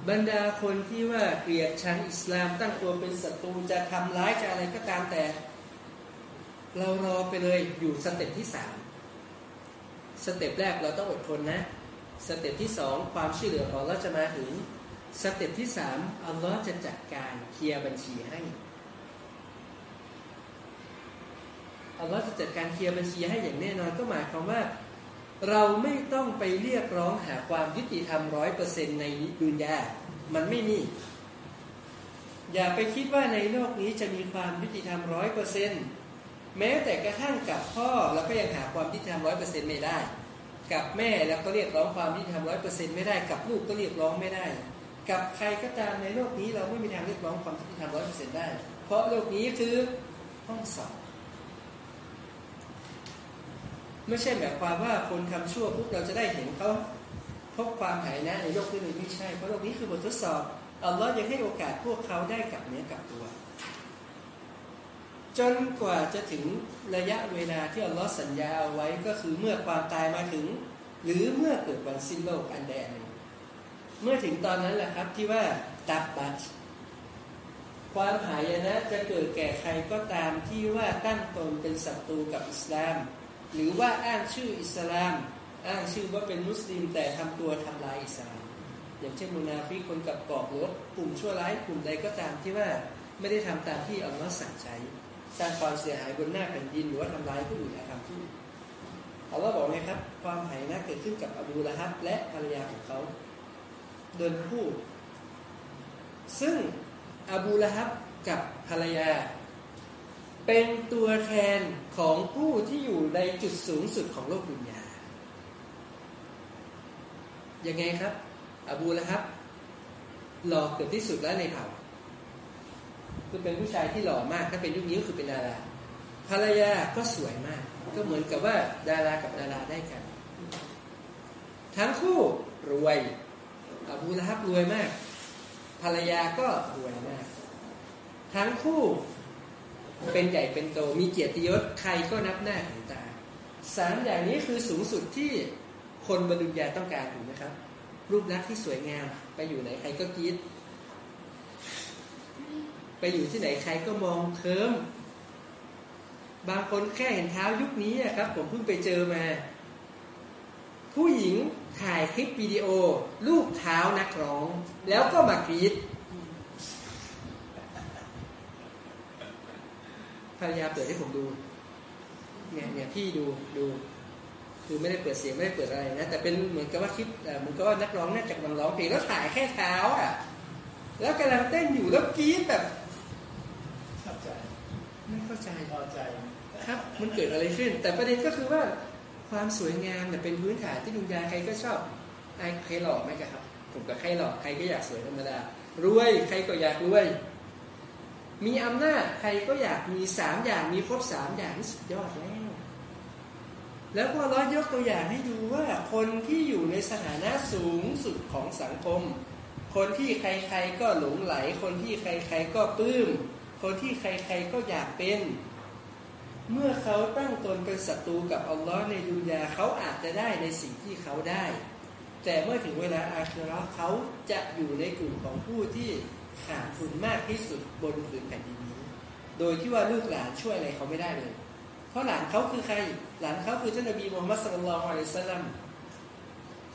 บรรดาคนที่ว่าเกลียดชังอิสลามตั้งตัวเป็นศัตรูจะทำร้ายจะอะไรก็ตามแต่ เรารอไปเลยอยู่สเต็ปที่สามสเต็ปแรกเราต้องอดทนนะ สเต็ปที่สองความช่วยเหลือของเราจะมาถึง สเต็ปที่สามอัลลอฮ์จะจัดการเคลียร์บัญชีให้ อัลลอฮ์จะจัดการเคลียร์บัญชีให้อย่างแน่นอนก็หมายความว่า เราไม่ต้องไปเรียกร้องหาความยุติธรรมร้อยเปอร์เซ็นในดุนยา มันไม่มี อย่าไปคิดว่าในโลกนี้จะมีความยุติธรรมร้อยเปอร์เซ็นแม้แต่กระทั่งกับพ่อเราก็ยังหาความยุติธรรมร้อยเปอร์เซ็นไม่ได้ กับแม่แล้วก็เรียกร้องความยุติธรรมร้อยเปอร์เซ็นไม่ได้ กับลูกก็เรียกร้องไม่ได้ กับใครก็ตามในโลกนี้เราไม่มีทางเรียกร้องความยุติธรรมร้อยเปอร์เซ็นได้ เพราะโลกนี้คือห้องสอบ ไม่ใช่แบบความว่าคนทำชั่วปุ๊บเราจะได้เห็นเขาพบความหายนะในโลกนี้ไม่ใช่เพราะโลกนี้คือบททดสอบอัลลอฮ์ยังให้โอกาสพวกเขาได้กลับเนื้อกลับตัว จนกว่าจะถึงระยะเวลาที่อัลลอฮ์สัญญาเอาไว้ก็คือเมื่อความตายมาถึง หรือเมื่อเกิดวันสิ้นโลกอันใดอันหนึ่งเมื่อถึงตอนนั้นแหละครับที่ว่าตับบัตความหายนะจะเกิดแก่ใครก็ตามที่ว่าตั้งตนเป็นศัตรูกับอิสลาม หรือว่าอ้างชื่ออิสลาม อ้างชื่อว่าเป็นมุสลิมแต่ทำตัวทำลายอิสลาม อย่างเช่นมุนาฟิกคนกับกอกหรือกลุ่มชั่วร้ายกลุ่มใดก็ตามที่ว่าไม่ได้ทำตามที่อัลลอฮ์สั่งใช้สร้างความเสียหายบนหน้าแผ่นดินหรือว่าทำลายผู้อื่นอาธรรมผู้อื่นอัลลอฮ์บอกไงครับ ความหายนะเกิดขึ้นกับอบูละฮับและภรรยาของเขาเดินคู่ซึ่งอบูละฮับกับภรรยา เป็นตัวแทนของผู้ที่อยู่ในจุดสูงสุดของโลกดุนยายังไงครับ อบูละฮับ หล่อเกือบที่สุดแล้วในเผ่าคือเป็นผู้ชายที่หล่อมากถ้าเป็นยุคนี้ก็คือเป็นดาราภรรยาก็สวยมาก ก็เหมือนกับว่าดารากับดาราได้กัน ทั้งคู่รวยอบูละฮับรวยมาก ภรรยาก็รวยมาก ทั้งคู่ เป็นใหญ่เป็นโตมีเกียรติยศใครก็นับหน้าถือตาสามอย่างนี้คือสูงสุดที่คนบรรลุญาต้องการถูกไหมครับ รูปลักษณ์ที่สวยงามไปอยู่ไหนใครก็คิดไปอยู่ที่ไหนใครก็มองเคิมบางคนแค่เห็นเท้ายุคนี้ครับ ผมเพิ่งไปเจอมา ผู้หญิงถ่ายคลิปวิดีโอ ลูกเท้านักร้อง แล้วก็มากรีด รรยาเปิดให้ผมดู เนี่ยเนี่ยพี่ดูดูคือไม่ได้เปิดเสียงไม่ได้เปิดอะไรนะแต่เป็นเหมือนกับว่าคลิปเหมือนกับว่านักร้องน่าจะกำลังร้องเพลงแล้วถ่ายแค่เท้าอะ แล้วกำลังเต้นอยู่แล้วกรี๊ดแบบเข้าใจไม่เข้าใจพอใจครับ มันเกิดอะไรขึ้น แต่ประเด็นก็คือว่าความสวยงามเนี่ยเป็นพื้นฐานที่ดุนยาใครก็ชอบไอ้ใครหล่อไหมครับ ผมกับใครหล่อใครก็อยากสวยธรรมดารวยใครก็อยากรวย มีอำนาจใครก็อยากมีสามอย่างมีครบสามอย่างนี่สุดยอดแล้ว แล้วก็ร้อยยกตัวอย่างให้ดูว่าคนที่อยู่ในสถานะสูงสุดของสังคม คนที่ใครๆก็หลงไหล คนที่ใครๆก็ปลื้ม คนที่ใครๆก็อยากเป็น เมื่อเขาตั้งตนเป็นศัตรูกับอัลลอฮ์ในดุนยาเขาอาจจะได้ในสิ่งที่เขาได้ แต่เมื่อถึงเวลาอาคิเราะเขาจะอยู่ในกลุ่มของผู้ที่ ขาดทุนมากที่สุดบนผืนแผ่นดินนี้ โดยที่ว่าลูกหลานช่วยอะไรเขาไม่ได้เลย เพราะหลานเขาคือใคร หลานเขาคือท่านนบีมูฮัมมัดสุลลัลอฮุอะลัยซาลัม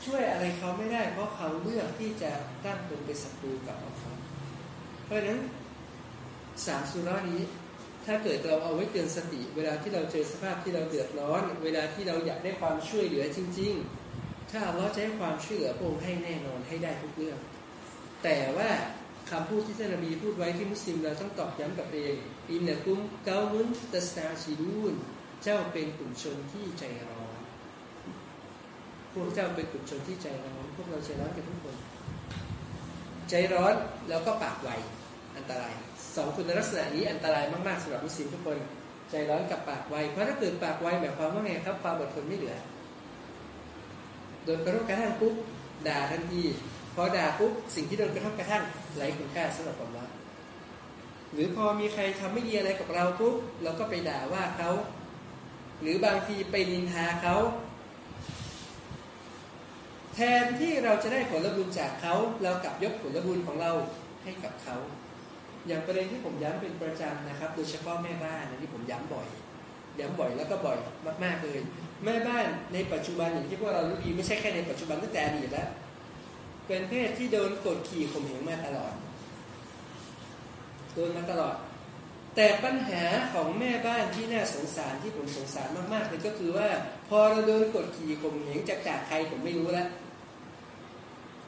ช่วยอะไรเขาไม่ได้ เพราะเขาเลือกที่จะตั้งตนเป็นศัตรูกับอัลลอฮ์เพราะฉะนั้นสามสุรานี้ ถ้าเกิดเราเอาไว้เตือนสติ เวลาที่เราเจอสภาพที่เราเดือดร้อน เวลาที่เราอยากได้ความช่วยเหลือจริง ๆ ถ้าอัลลอฮ์จะให้ความช่วยเหลือพระองค์ให้แน่นอนให้ได้ทุกเรื่อง แต่ว่า คำพูดที่ท่านนบีพูดไว้ที่มุสลิมเราต้องตอบย้ำกับเองอินเนกุมเกามุนตสตาชิลูนเจ้าเป็นกลุ่มชนที่ใจร้อนพวกเจ้าเป็นกลุ่มชนที่ใจร้อนพวกเราใจร้อนกันทุกคน ใจร้อนแล้วก็ปากไวอันตรายสองคุณลักษณะนี้อันตรายมากๆสำหรับมุสลิมทุกคน ใจร้อนกับปากไวเพราะถ้าเกิดปากไวหมายความว่าไงครับความอดทนไม่เหลือโดนกระทบกระทั่งปุ๊บด่าทันที พอด่าปุ๊บสิ่งที่โดนกระทบกระทั่งไร้คุณค่าสำหรับผมละหรือพอมีใครทำไม่ดีอะไรกับเราปุ๊บเราก็ไปด่าว่าเขาหรือบางทีไปนินทาเขาแทนที่เราจะได้ผลบุญจากเขาเรากลับยกผลบุญของเราให้กับเขา อย่างประเด็นที่ผมย้ำเป็นประจำนะครับโดยเฉพาะแม่บ้านอันนี้ผมย้ำบ่อย ย้ำบ่อยแล้วก็บ่อยมากๆเลย แม่บ้านในปัจจุบันอย่างที่พวกเรารู้ดีไม่ใช่แค่ในปัจจุบันตั้งแต่อดีตแล้ว เป็นเพศที่โดนกดขี่ข่มเหงมาตลอดโดนมาตลอด แต่ปัญหาของแม่บ้านที่น่าสงสารที่ผมสงสารมากๆเลยก็คือว่า พอเราโดนกดขี่ข่มเหงจากจากใครผมไม่รู้แล้ว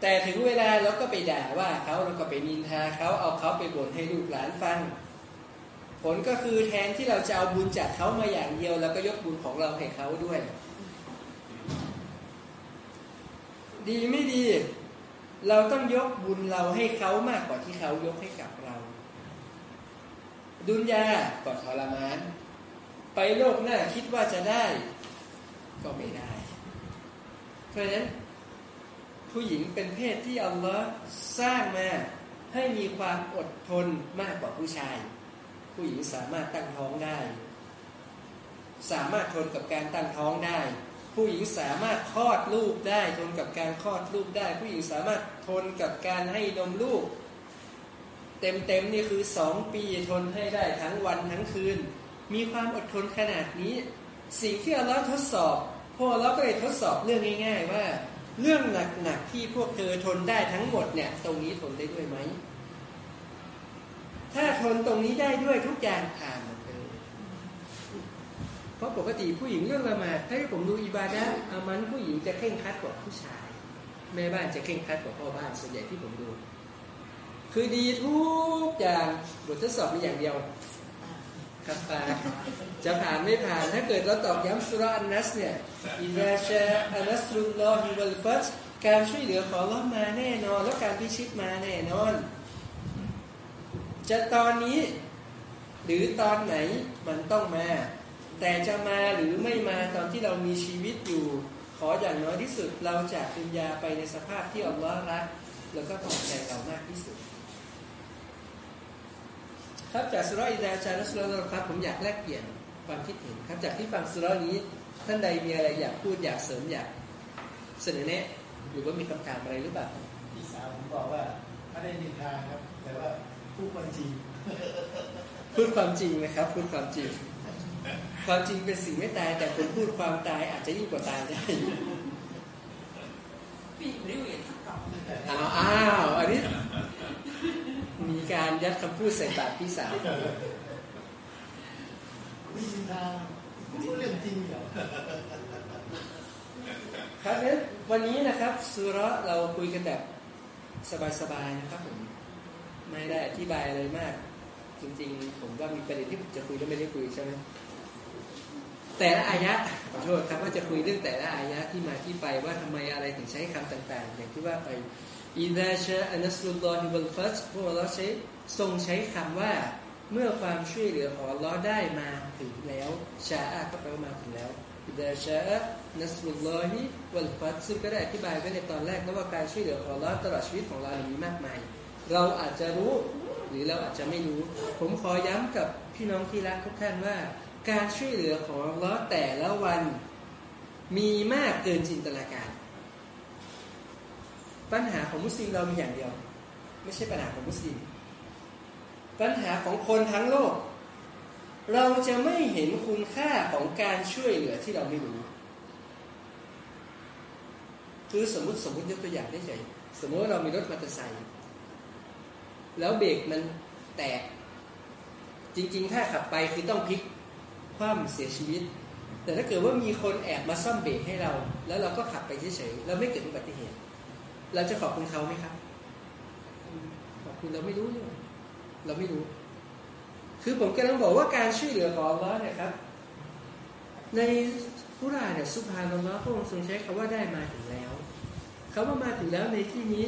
แต่ถึงเวลาเราก็ไปด่าว่าเขาเราก็ไปนินทาเขาเอาเขาไปบ่นให้ลูกหลานฟัง ผลก็คือแทนที่เราจะเอาบุญจากเขามาอย่างเดียวแล้วก็ยกบุญของเราให้เขาด้วย ดีไม่ดี เราต้องยกบุญเราให้เขามากกว่าที่เขายกให้กับเรา ดุนยาก็ทรมาน ไปโลกหน้าคิดว่าจะได้ ก็ไม่ได้ เพราะฉะนั้น ผู้หญิงเป็นเพศที่อัลลอฮ์สร้างมาให้มีความอดทนมากกว่าผู้ชาย ผู้หญิงสามารถตั้งท้องได้ สามารถทนกับการตั้งท้องได้ ผู้หญิงสามารถคลอดลูกได้ทนกับการคลอดลูกได้ ผู้หญิงสามารถทนกับการให้นมลูก เต็มๆนี่คือสองปีทนให้ได้ทั้งวันทั้งคืน มีความอดทนขนาดนี้ สิ่งที่อัลลอฮ์ทดสอบพวกเราก็เลยทดสอบเรื่องง่าย ๆ ว่า เรื่องหนักๆที่พวกเธอทนได้ทั้งหมดเนี่ย ตรงนี้ทนได้ด้วยไหมถ้าทนตรงนี้ได้ด้วยทุกอย่างผ่านหมด ราะปกติผู้หญิงเรื่องละหมาดถ้าผมดูอิบาดะอามันผู้หญิงจะเคร่งครัดกว่าผู้ชาย แม่บ้านจะเคร่งครัดกว่าพ่อบ้านส่วนใหญ่ที่ผมดู คือดีทุกอย่างบททดสอบมีอย่างเดียวครับปาจะผ่านไม่ผ่านถ้าเกิดเราตอบย้ำสุรอันนัสเนี่ยอินาชาอันนัสรุลลอฮิวัลฟัสการช่วยเหลือของลอมาแน่นอน แล้วการพิชิตมาแน่นอน จะตอนนี้ หรือตอนไหนมันต้องมา แต่จะมาหรือไม่มาตอนที่เรามีชีวิตอยู่ ขออย่างน้อยที่สุดเราจากปัญญาไปในสภาพที่อัลลอฮ์รักแล้วก็พอใจเรามากที่สุด ครับจากสุราอิดาจารย์และสุราลครับผมอยากแลกเปลี่ยนความคิดเห็นครับจากที่ฟังสุรานี้ ท่านใดมีอะไรอยากพูดอยากเสริมอยากเสนอแนะหรือว่ามีคำถามอะไรหรือเปล่าพี่สาวผมบอกว่าไม่ได้นินทาครับ แต่ว่าพูดความจริงพูดความจริงนะครับพูดความจริง ความจริงเป็นสิ่งไม่ตาย แต่คนพูดความตายอาจจะยิ่งกว่าตายได้อ้าวเอ็ดอ้าวอันนี้ มีการยัดคำพูดใส่ปากพี่สาวมีทางพูดเรื่องจริงเหรอครับงั้นวันนี้นะครับสุระเราคุยกันแบบสบายๆนะครับผมไม่ได้อธิบายอะไรมาก จริง ๆ ผมว่ามีประเด็นที่ผมจะคุยแล้วไม่ได้คุยใช่ไหม แต่ละอายะขอโทษครับว่าจะคุยเรื่องแต่ละอายะที่มาที่ไปว่าทำไมอะไรถึงใช้คำต่างๆ อย่างที่ว่าไปอิดาชาอันัสรุลลอฮิวัลฟัสพวกเราใช้ทรงใช้คำว่าเมื่อความช่วยเหลือของลอได้มาถึงแล้วชาอะก็แปลว่ามาถึงแล้วอิดาชาอะนัสรุลลอฮิวัลฟัสซึ่งก็ได้อธิบายไว้ในตอนแรกนะว่าการช่วยเหลือของลอตลอดชีวิตของเรามีมากมาย เราอาจจะรู้หรือเราอาจจะไม่รู้ ผมขอย้ำกับพี่น้องที่รักทุกท่านว่า การช่วยเหลือของอัลลอฮ์แต่ละวันมีมากเกินจินตนาการ ปัญหาของมุสลิมเรามีอย่างเดียว ไม่ใช่ปัญหาของมุสลิม ปัญหาของคนทั้งโลก เราจะไม่เห็นคุณค่าของการช่วยเหลือที่เราไม่รู้คือสมมติสมมติยกตัวอย่างได้เฉยสมมติว่าเรามีรถมอเตอร์ไซค์แล้วเบรกมันแตก จริง ๆ ถ้าขับไปคือต้องพลิก คว่ำเสียชีวิต แต่ถ้าเกิดว่ามีคนแอบมาซ่อมเบรกให้เรา แล้วเราก็ขับไปเฉยๆเราไม่เกิดอุบัติเหตุ เราจะขอบคุณเขาไหมครับขอบคุณเราไม่รู้เลยเราไม่รู้ คือผมกำลังบอกว่าการช่วยเหลือของอัลลอฮ์เนี่ยครับ ในกุรานเนี่ยสุภานัลลอฮ์พระองค์ทรงใช้คำว่าได้มาถึงแล้วคำว่ามาถึงแล้วในที่นี้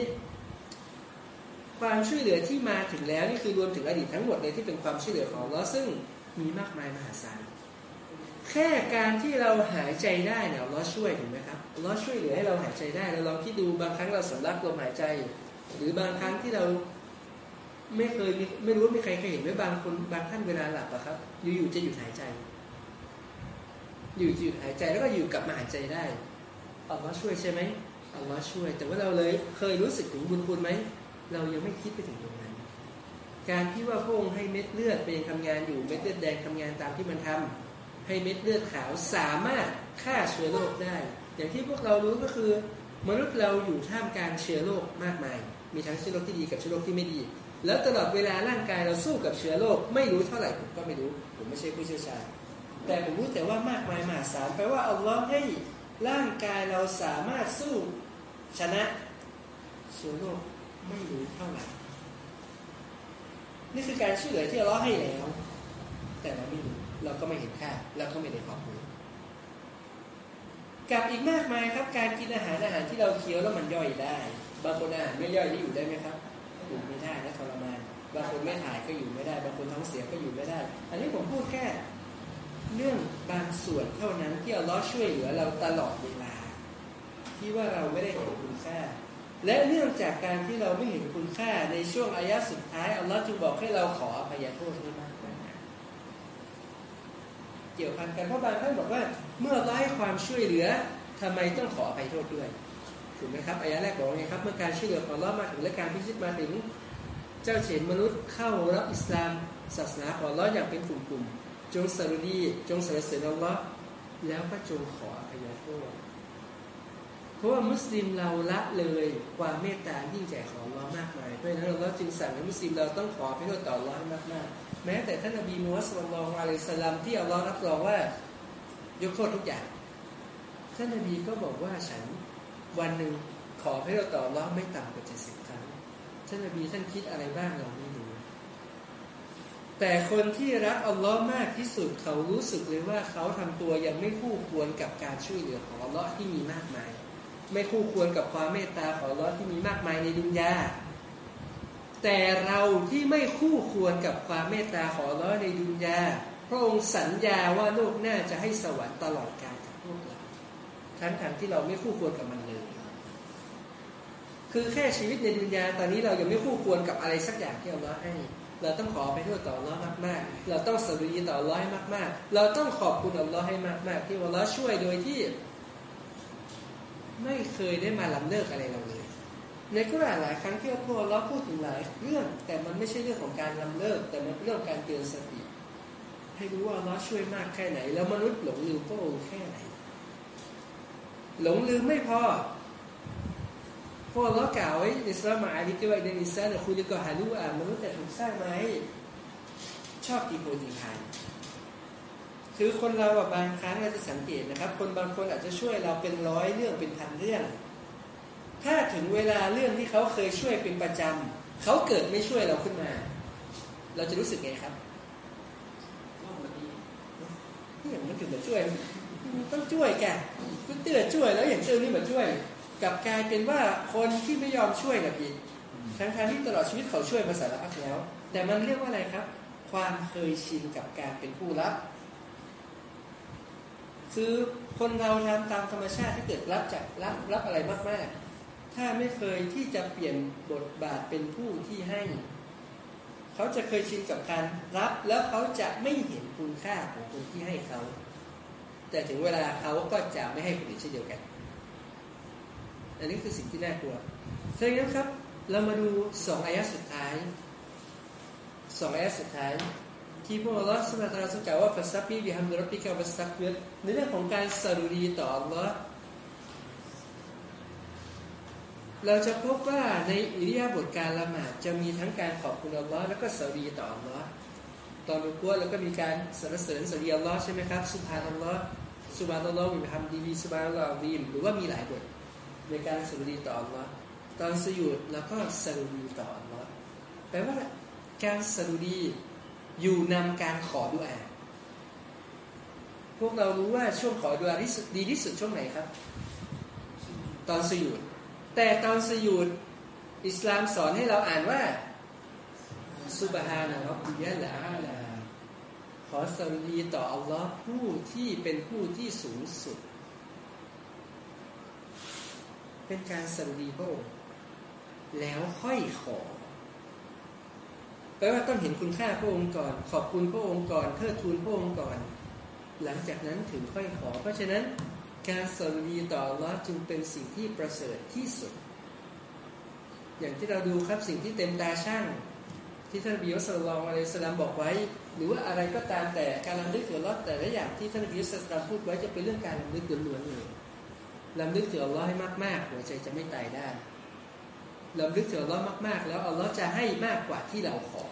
ความช่วยเหลือที่มาถึงแล้วนี่คือรวมถึงอดีตทั้งหมดเลยที่เป็นความช่วยเหลือของอัลลอฮ์ซึ่งมีมากมายมหาศาล แค่การที่เราหายใจได้เนี่ยอัลลอช่วยถูกไหมครับอัลลอช่วยเหลือให้เราหายใจได้เราลองคิดดูบางครั้งเราสำลักลมหายใจ หรือบางครั้งที่เราไม่เคยมไม่รู้ว่ามีใครเคยเห็นไหมบางคนบางท่านเวลาหลับอะครับ อยู่ๆจะหยุดหายใจ อยู่หยุดหายใจแล้วก็อยู่กลับมาหายใจได้อัลลอฮ์ช่วยใช่ไหมอัลลอฮ์ช่วย แต่ว่าเราเลยเคยรู้สึกถึงบุญคุณไหมเรายังไม่คิดไปถึงตรงนั้น การที่ว่าพระองค์ให้เม็ดเลือดเป็นทำงานอยู่เม็ดเลือดแดงทำงานตามที่มันทำ ให้เม็ดเลือดขาวสามารถฆ่าเชื้อโรคได้ อย่างที่พวกเรารู้ก็คือ มนุษย์เราอยู่ท่ามกลางเชื้อโรคมากมาย มีทั้งเชื้อโรคที่ดีกับเชื้อโรคที่ไม่ดี แล้วตลอดเวลาร่างกายเราสู้กับเชื้อโรคไม่รู้เท่าไหร่ผมก็ไม่รู้ ผมไม่ใช่ผู้เชี่ยวชาญแต่ผมรู้แต่ว่ามากมายมหาศาลแปลว่าอัลลอฮ์ให้ร่างกายเราสามารถสู้ชนะเชื้อโรคไม่รู้เท่าไหร่นี่คือการช่วยเหลือที่อัลลอฮ์ให้แล้ว แต่เราไม่รู้ เราก็ไม่เห็นค่าเราก็ไม่ได้ความรู้กับอีกมากมายครับ การกินอาหารอาหารที่เราเคี้ยวแล้วมันย่อยได้ บางคนอาหารไม่ย่อยนี่อยู่ได้ไหมครับอยู่ไม่ได้นะทรมานบางคนไม่ถ่ายก็อยู่ไม่ได้ บางคนท้องเสียก็อยู่ไม่ได้ อันนี้ผมพูดแค่ เรื่องบางส่วนเท่านั้นที่อัลลอฮ์ช่วยเหลือเราตลอดเวลา ที่ว่าเราไม่ได้เห็นคุณค่า และเนื่องจากการที่เราไม่เห็นคุณค่าในช่วงอายะสุดท้ายอัลลอฮ์จึงบอกให้เราขออภัยโทษให้มากกว่านั้น เกี่ยวพันกันเพราะบางท่านบอกว่าเมื่อเราให้ความช่วยเหลือทำไมต้องขออภัยโทษด้วยถูกไหมครับอายะแรกบอกไงครับเมื่อการช่วยเหลือของอัลลอฮ์มาถึงและการพิชิตมาถึงเจ้าเฉนมนุษย์เข้ารับอิสลามศาสนาของเราอฮ์อย่างเป็นกลุ่มๆจงสรุดีจงสรรเสริญอัลลอฮ์แล้วก็จงขออภัยโทษ เพราะว่ามุสลิมเราละเลยความเมตตายิ่งใหญ่ของอัลลอฮ์มากมาย เพราะฉะนั้นเราจึงสั่งให้มุสลิมเราต้องขออภัยโทษต่ออัลลอฮ์ให้มากๆ แม้แต่ท่านนบีมูฮัมมัดสุลลัลอะลัยสลามที่อัลลอฮ์รับรองว่ายกโทษทุกอย่าง ท่านนบีก็บอกว่าฉันวันหนึ่งขอให้เราต่ออัลลอฮ์ไม่ต่ำกว่าเจ็ดสิบครั้งท่านนบีท่านคิดอะไรบ้างเราไม่รู้ แต่คนที่รักอัลลอฮ์มากที่สุดเขารู้สึกเลยว่าเขาทำตัวยังไม่คู่ควรกับการช่วยเหลือของอัลลอฮ์ที่มีมากมาย ไม่คู่ควรกับความเมตตาของอัลลอฮ์ที่มีมากมายในดุนยาแต่เราที่ไม่คู่ควรกับความเมตตาของอัลลอฮ์ในดุนยาพระองค์สัญญาว่าโลกหน้าจะให้สวรรค์ตลอดกาลกับพวกเราทั้งทที่เราไม่คู่ควรกับมันเลย คือแค่ชีวิตในดุนยาตอนนี้เรายังไม่คู่ควรกับอะไรสักอย่างที่อัลลอฮ์ให้เราต้องขอไปโทษต่ออัลลอฮ์มากๆ เราต้องสรุดีต่ออัลลอฮ์ให้มากๆ เราต้องขอบคุณอัลลอฮ์ให้มาก ๆ ที่อัลลอฮ์ช่วยโดยที่ ไม่เคยได้มาลำเลิกอะไรเราเลย ในกุรอานหลายครั้งที่พวกเราพูดถึงหลายเรื่อง แต่มันไม่ใช่เรื่องของการลำเลิก แต่มันเป็นเรื่องการเตือนสติ ให้รู้ว่าเราช่วยมากแค่ไหน แล้วมนุษย์หลงลืมพระองค์แค่ไหน หลงลืมไม่พอพวกเรากล่าวไว้ในสลามาอาลีที่ว่าในนิสานคุยก็ฮาลูอามนุษย์แต่ถูกสร้างมาให้ชอบตีโพตีพาย คือคนเราบางครั้งเราจะสังเกตนะครับ คนบางคนอาจจะช่วยเราเป็นร้อยเรื่องเป็นพันเรื่อง ถ้าถึงเวลาเรื่องที่เขาเคยช่วยเป็นประจำเขาเกิดไม่ช่วยเราขึ้นมา เราจะรู้สึกไงครับนี่อย่างมันถึงมาช่วยต้องช่วยแกคุณเตือนช่วยแล้วอย่างเจ้านี่มาช่วย กับกลายเป็นว่าคนที่ไม่ยอมช่วยกับอีกทั้งทที่ตลอดชีวิตเขาช่วยมาสารพัดแล้ว แต่มันเรียกว่าอะไรครับ ความเคยชินกับการเป็นผู้รับ คือคนเราทำตามธรรมชาติที่เกิดรับจากรับรับอะไรมากๆ ถ้าไม่เคยที่จะเปลี่ยนบทบาทเป็นผู้ที่ให้ เขาจะเคยชินกับการรับ แล้วเขาจะไม่เห็นคุณค่าของคนที่ให้เขา แต่ถึงเวลาเขาก็จะไม่ให้คนอื่นเช่นเดียวกัน อันนี้คือสิ่งที่น่ากลัวฉะนั้นครับ เรามาดูสองอายะสุดท้ายสองอายะสุดท้าย ที่พวกเราสุภาตราสุกล่าวว่าฟัสซับบีบิฮัมดุรับบิกาบัสซักเวรในเรื่องของการสดุดีต่ออัลลอฮ์เราจะพบว่าในอิริยาบถการละหมาดจะมีทั้งการขอบคุณอัลลอฮ์แล้วก็สดุดีต่ออัลลอฮ์ตอนรุกัวะแล้วก็มีการสรรเสริญสดุดีอัลลอฮ์ใช่ไหมครับسبحان الله سبحان الله وبحمده سبحان الله العظيمหรือว่ามีหลายบทในการสรุดีต่ออัลลอฮ์ตอนสยุดแล้วก็สรุดีต่ออัลลอฮ์แปลว่าการสรุดี อยู่นำการขอดุอาพวกเรารู้ว่าช่วงขอดุอาที่ดีที่สุดช่วงไหนครับ ตอนสยุดแต่ตอนสยุดอิสลามสอนให้เราอ่านว่าสุบฮานะรับบิยะละอาลาขอสรีต่ออัลลอฮ์ผู้ที่เป็นผู้ที่สูงสุด เป็นการสรีพระองค์แล้วค่อยขอ ลว่าต้องเห็นคุณค่าพระองค์ก่อน ขอบคุณพระองค์ก่อนเทิดทูนพระองค์ก่อน หลังจากนั้นถึงค่อยขอ เพราะฉะนั้นการสรุดีต่อลอจึงเป็นสิ่งที่ประเสริฐที่สุด อย่างที่เราดูครับสิ่งที่เต็มตาช่างที่ท่านบิวสลองอะไรสลามบอกไว้ หรือว่าอะไรก็ตามแต่การลำลึกถึงลอแต่ละอย่างที่ท่านบิวสลามพูดไว้จะเป็นเรื่องการลำลึกล้วนๆเลยลำลึกถึงอัลลอฮ์ให้มากๆหัวใจจะไม่ตายได้ลำลึกถึงอัลลอฮ์มากๆ แล้วอัลลอฮ์จะให้มากกว่าที่เราขอ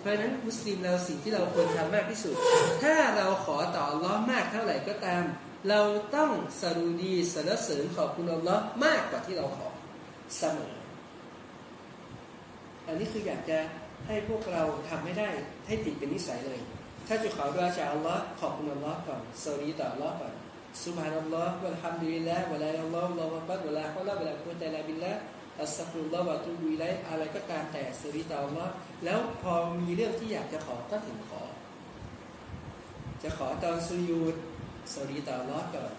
เพราะฉะนั้นมุสลิมเราสิ่งที่เราควรทำมากที่สุด ถ้าเราขอต่ออัลลอฮ์มากเท่าไหร่ก็ตาม เราต้องสรุดีสรรเสริญขอบคุณอัลลอฮ์มากกว่าที่เราขอเสมอ อันนี้คืออยากจะให้พวกเราทำให้ได้ให้ติดเป็นนิสัยเลย ถ้าจะขอดุอาจากอัลลอฮ์ขอบคุณอัลลอฮ์ก่อนสรุดีต่ออัลลอฮ์ก่อนสุบฮานัลลอฮ์วะฮัมดุลิลลาห์วะลา อิลลัลลอฮ์วะบัดวะลลวะวะตะอิลลาบิลลาห์อัสฟุลลอฮ์วะตูบุไลอะไรก็ตามแต่สริตาอัลลอแล้วพอมีเรื่องที่อยากจะขอก็ถึงขอ จะขอตอนสุยูดสริตาอัลลอฮ์ก่อน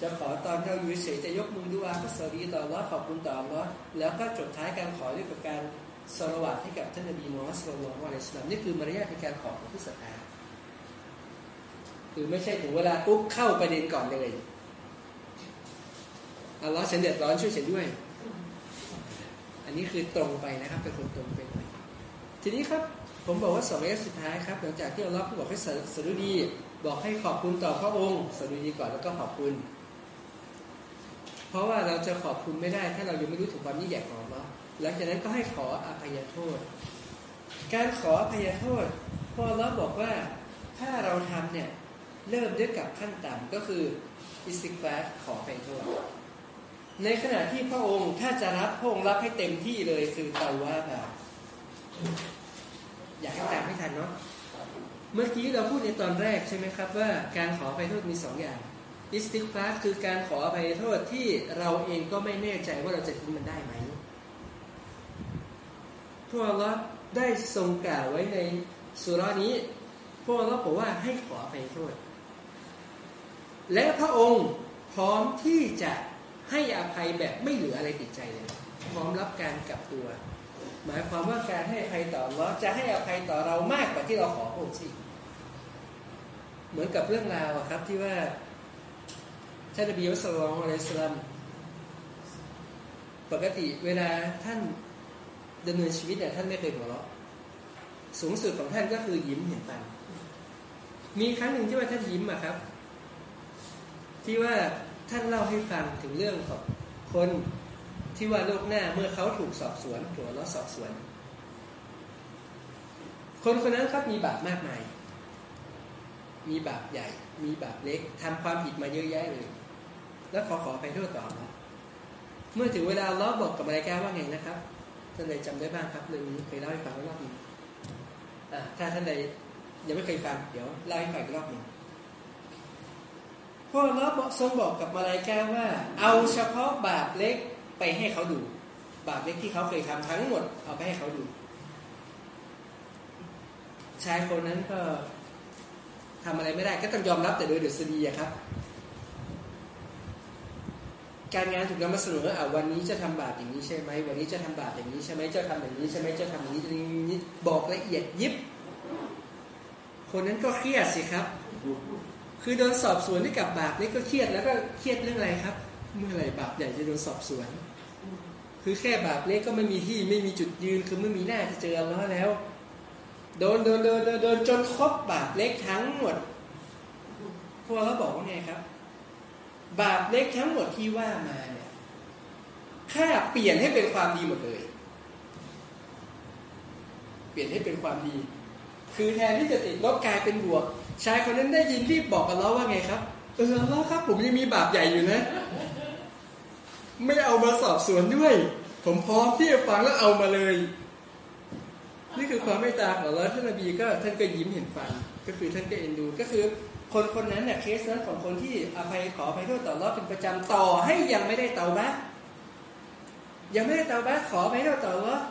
จะขอตอนเราอยู่เฉยจะยกมือดูอาก็สวัสดีต่อร้อขอบคุณต่อร้อแล้วก็จบท้ายการขอด้วยกับการสละวัตให้กับท่านนบีมูฮัมมัดสุลลัลวะลัยสลามนี่คือมารยาทในการขอของผู้ศรัทธาคือไม่ใช่ถึงเวลาปุ๊บเข้าประเด็นก่อนเลยอัลลอฮ์ฉันเดือดร้อนช่วยฉันด้วย อันนี้คือตรงไปนะครับเป็นคนตรงไปหน่อยทีนี้ครับผมบอกว่าสองระยะสุดท้ายครับหลังจากที่อัลลอฮ์บอกให้สรุดี บอกให้ขอบคุณต่อพระองค์สรุดีก่อนแล้วก็ขอบคุณ เพราะว่าเราจะขอบคุณไม่ได้ ถ้าเรายังไม่รู้ถึงความยิ่งใหญ่ของอัลลอฮ์หลังจากนั้นก็ให้ขออภัยโทษ การขออภัยโทษพออัลลอฮ์บอกว่าถ้าเราทำเนี่ยเริ่มด้วยกับขั้นต่ำก็คืออิสติกฟาขออภัยโทษ ในขณะที่พระองค์ถ้าจะรับพระองค์รับให้เต็มที่เลยคือเตาว่าแบบอยากให้ตามไม่ทันเนาะเมื่อกี้เราพูดในตอนแรกใช่ไหมครับว่าการขออภัยโทษมีสองอย่างอิสติกฟาคือการขออภัยโทษที่เราเองก็ไม่แน่ใจว่าเราจะทิ้งมันได้ไหมพวกเราได้ทรงกล่าวไว้ในสุรานี้ พวกเราบอกว่าให้ขออภัยโทษ และพระองค์พร้อมที่จะ ให้อภัยแบบไม่เหลืออะไรติดใจเลย พร้อมรับการกลับตัว หมายความว่าการให้อภัยต่อเราจะให้อภัยต่อเรามากกว่าที่เราขอพระองค์สิเหมือนกับเรื่องราวครับที่ว่าท่านนบีมุสลิมอะลัยสลัมปกติเวลาท่านดำเนินชีวิตเนี่ยท่านไม่เคยหัวเราะสูงสุดของท่านก็คือยิ้มเห็นปันมีครั้งหนึ่งที่ว่าท่านยิ้มอะครับ ที่ว่า ท่านเล่าให้ฟังถึงเรื่องของคนที่ว่าโลกหน้าเมื่อเขาถูกสอบสวนถูกล้อสอบสวน คนคนนั้นครับมีบาปมากมาย มีบาปใหญ่ มีบาปเล็กทำความผิดมาเยอะแยะเลย แล้วขอขอไปโทษต่อนะเมื่อถึงเวลาล้อบอกกับมาลายกาว่าไงนะครับท่านใดจำได้บ้างครับเรื่องนี้เคยเล่าให้ฟังรอบนึงถ้าท่านใดยังไม่เคยฟังเดี๋ยวเล่าให้ฟังอีกรอบหนึ่ง พ่อเราบอกทรงบอกกับมาลายกาว่า เอาเฉพาะบาปเล็กไปให้เขาดู บาปเล็กที่เขาเคยทำทั้งหมด เอาไปให้เขาดู ชายคนนั้นก็ทำอะไรไม่ได้ก็ต้องยอมรับแต่โดยเดือดดีครับ การงานถูกนำมาเสนออ่าวันนี้จะทำบาปอย่างนี้ใช่ไหมวันนี้จะทำบาปอย่างนี้ใช่ไหมจะทำอย่างนี้ใช่ไหมจะทำอย่างนี้นี้บอกละเอียดยิบ คนนั้นก็เครียดสิครับ คือโดนสอบสวนด้วยกับบาปนี่ก็เครียดแล้วก็เครียดเรื่องอะไรครับ เมื่อไหร่บาปใหญ่จะโดนสอบสวน คือแค่บาปเล็กก็ไม่มีที่ไม่มีจุดยืนคือไม่มีหน้าจะเจออัลลอฮ์แล้วโดนโดนโดนโดนจนครบบาปเล็กทั้งหมดพวกเราบอกว่าไงครับ บาปเล็กทั้งหมดที่ว่ามาเนี่ยแค่เปลี่ยนให้เป็นความดีหมดเลย เปลี่ยนให้เป็นความดี คือแทนที่จะติดลบกลายเป็นบวก ชายคนนั้นได้ยินที่บอกกับเราว่าไงครับ เออแล้วครับ ผมยังมีบาปใหญ่อยู่นะ ไม่เอามาสอบสวนด้วย ผมพร้อมที่จะฟังแล้วเอามาเลย นี่คือความเมตตาของเราท่านนบีก็ท่านก็ยิ้มเห็นฟังก็คือท่านก็เอ็นดูก็คือคนคนนั้นเนี่ยเคสนั้นของคนที่อภัยขออภัยโทษต่อรอบเป็นประจำต่อให้ยังไม่ได้เตาบ้ายังไม่ได้เตาบ้าขออภัยโทษต่อรอบ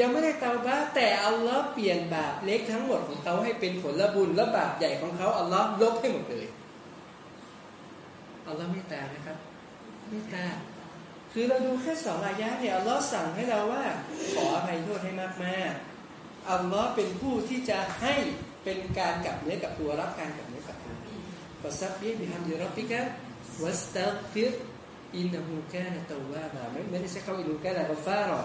ยังไม่ได้เตาบะฮ์แต่อัลลอฮ์เปลี่ยนบาปเล็กทั้งหมดของเขาให้เป็นผลบุญและบาปใหญ่ของเขาอัลลอฮ์ลบให้หมดเลยอัลลอฮ์เมตตานะครับเมตตาคือเราดูแค่สองอายะเนี่ยอัลลอฮ์สั่งให้เราว่า ขออภัยโทษให้มากๆอัลลอฮ์เป็นผู้ที่จะให้เป็นการกลับเนื้อกลับตัวรับการกลับเนื้อกลับตัวفسبح بحمد ربك واستغفرهอินนูกานะตวาบาไม่ไม่ได้ใช้คำอินูกานะกฟาหรอ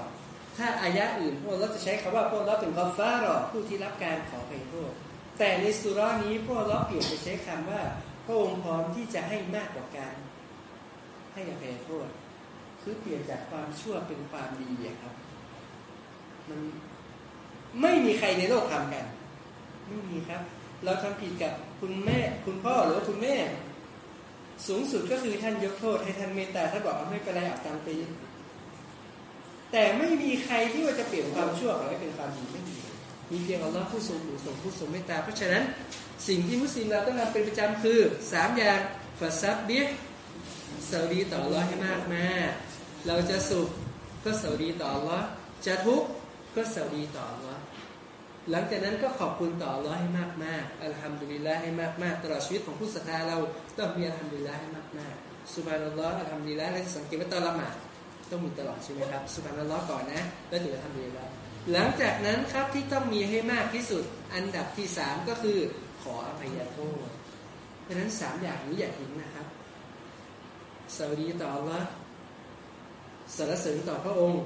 ถ้าอายะอื่นพวกเราจะใช้คำว่าพวกเราเป็นกอฟาหรอกผู้ที่รับการขออภัยโทษแต่ในสุรานี้พวกเราเปลี่ยนไปใช้คำว่าพระองค์พร้อมที่จะให้มากกว่าการให้อภัยโทษคือเปลี่ยนจากความชั่วเป็นความดีครับ มันไม่มีใครในโลกทำกัน ไม่มีครับ เราทำผิดกับคุณแม่ คุณพ่อหรือว่าคุณแม่ สูงสุดก็คือท่านยกโทษให้ท่านเมตตาท่านบอกว่าไม่เป็นไรเอาตามไป แต่ไม่มีใครที่ว่าจะเปลี่ยนความชั่วของให้เป็นความดีไม่มีมีเพียงอัลลอฮ์ผู้ทรงผู้ทรงผู้ทรงเมตตาเพราะฉะนั้นสิ่งที่มุสลิมเราต้องทำเป็นประจำคือสามอย่างฟัซับบิสาดีต่ออัลลอฮ์ให้มากมาเราจะสุขก็สาดีต่ออัลลอฮ์จะทุกข์ก็สาดีต่ออัลลอฮ์หลังจากนั้นก็ขอบคุณต่ออัลลอฮ์ให้มากมากอัลฮัมดุลิลละให้มากมากตลอดชีวิตของผู้ศรัทธาเราต้องมีอัลฮัมดุลิลละให้มากมากสุบฮานัลลอฮ์อัลฮัมดุลิลละและสังเกตว่าตอนละหมาด ต้องมีตลอดใช่ไหมครับสุบฮานัลลอก่อนนะ แล้วถึงอัลฮัมดุลิลละหลังจากนั้นครับที่ต้องมีให้มากที่สุด อันดับที่สามก็คือขออภัยโทษเพราะฉะนั้นสามอย่างนี้อย่าทิ้งนะครับสวัสดีต่ออัลลอฮ์สรรเสริญต่อพระองค์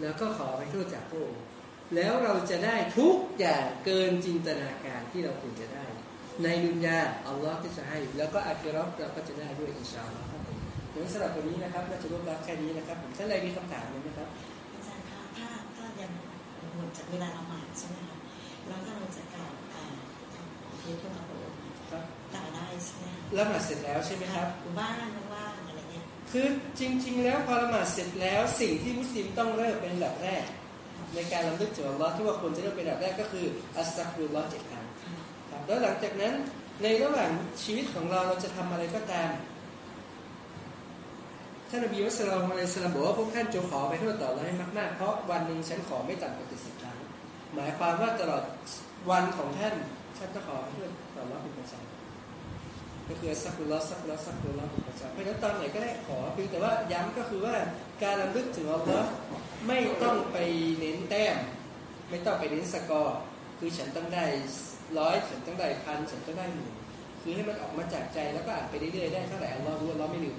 แล้วก็ขออภัยโทษจากพระองค์แล้วเราจะได้ทุกอย่างเกินจินตนาการที่เราควรจะได้ ในดุนยาอัลลอฮ์ที่จะให้ แล้วก็อาคิราะห์เราก็จะได้ด้วยอินชาอัลลอฮ์ เดี๋ยวสำหรับวันนี้นะครับเราจะรวบรัดแค่นี้นะครับ ผมท่านใดมีคำถามไหมครับอาจารย์คะถ้าถ้ายังหมดจากเวลาละหมาดใช่ไหมคะแล้วก็เราจะกล่าวอ่าคำขอเทศพระองค์ครับกล่าวได้ใช่ไหมคะละหมาดเสร็จแล้วใช่ไหมครับอยู่บ้านว่างๆอะไรเงี้ยคือจริง ๆ แล้วพอละหมาดเสร็จแล้วสิ่งที่มุสลิมต้องเริ่มเป็นอันดับแรก ในการรำลึกถึงอัลลอฮ์ที่ว่าควรจะเริ่มเป็นอันดับแรกก็คืออัสตักฟิรุลลอฮ์เจ็ดครั้งค่ะครับแล้วหลังจากนั้นในระหว่างชีวิตของเราเราจะทำอะไรก็ตาม ท่านนบีมุสลิมอะลัยสลามบอกว่าพวกท่านจงขอไปโทษต่อเราให้มากๆ เพราะวันหนึ่งฉันขอไม่ต่ำกว่าเจ็ดสิบครั้ง หมายความว่าตลอดวันของท่านท่านก็ขอไปโทษต่อเราเป็นประจำก็คือสักรุลลอฮ์สักรุลลอฮ์สักรุลอฮ์เป็นประจำเพราะฉะนั้นตอนไหนก็ได้ขอเพียงแต่ว่าย้ำก็คือว่าการรำลึกถึงอัลลอฮ์ไม่ต้องไปเน้นแต้ม ไม่ต้องไปเน้นสกอร์คือฉันต้องได้ร้อยฉันต้องได้พันฉันต้องได้หมื่นคือให้มันออกมาจากใจแล้วก็อ่านไปเรื่อยๆได้เท่าไหร่อัลลอฮ์รู้อัลลอฮ์ไม่ลืม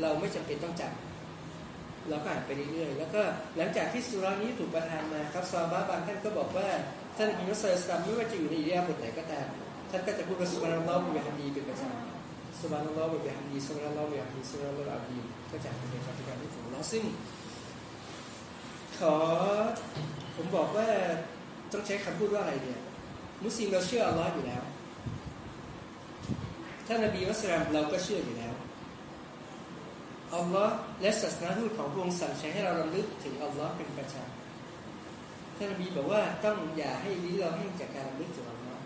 เราไม่จำเป็นต้องจำเราก็อ่านไปเรื่อยๆ แล้วก็หลังจากที่สุรานี้ถูกประทานมาครับซาบะบางท่านก็บอกว่าท่านอิมุสลิมไม่ว่าจะอยู่ในอิริยาบถไหนก็ตามท่านก็จะพูดว่าสุบานัลลอฮ์บิฮัมดีเป็นประจำสุบานัลลอฮ์บิฮัมดีสุบานัลลอฮ์บิฮัมดีสุบานัลลอฮ์อัลดีก็จะเป็นการปฏิบัติที่ถูกต้องซึ่ง ขอผมบอกว่าต้องใช้คำพูดว่าอะไรเนี่ยมุสลิมเราเชื่ออัลลอฮ์อยู่แล้วท่านนบีมุสลิมเราก็เชื่ออยู่แล้ว อัลลอฮ์และศาสนาทูตของพระองค์สั่งใช้ให้เรารำลึกถึงอัลลอฮ์เป็นประจำท่านนบีบอกว่าต้องอย่าให้ลิ้นเราแห้งจากการรำลึกถึงอัลลอฮ์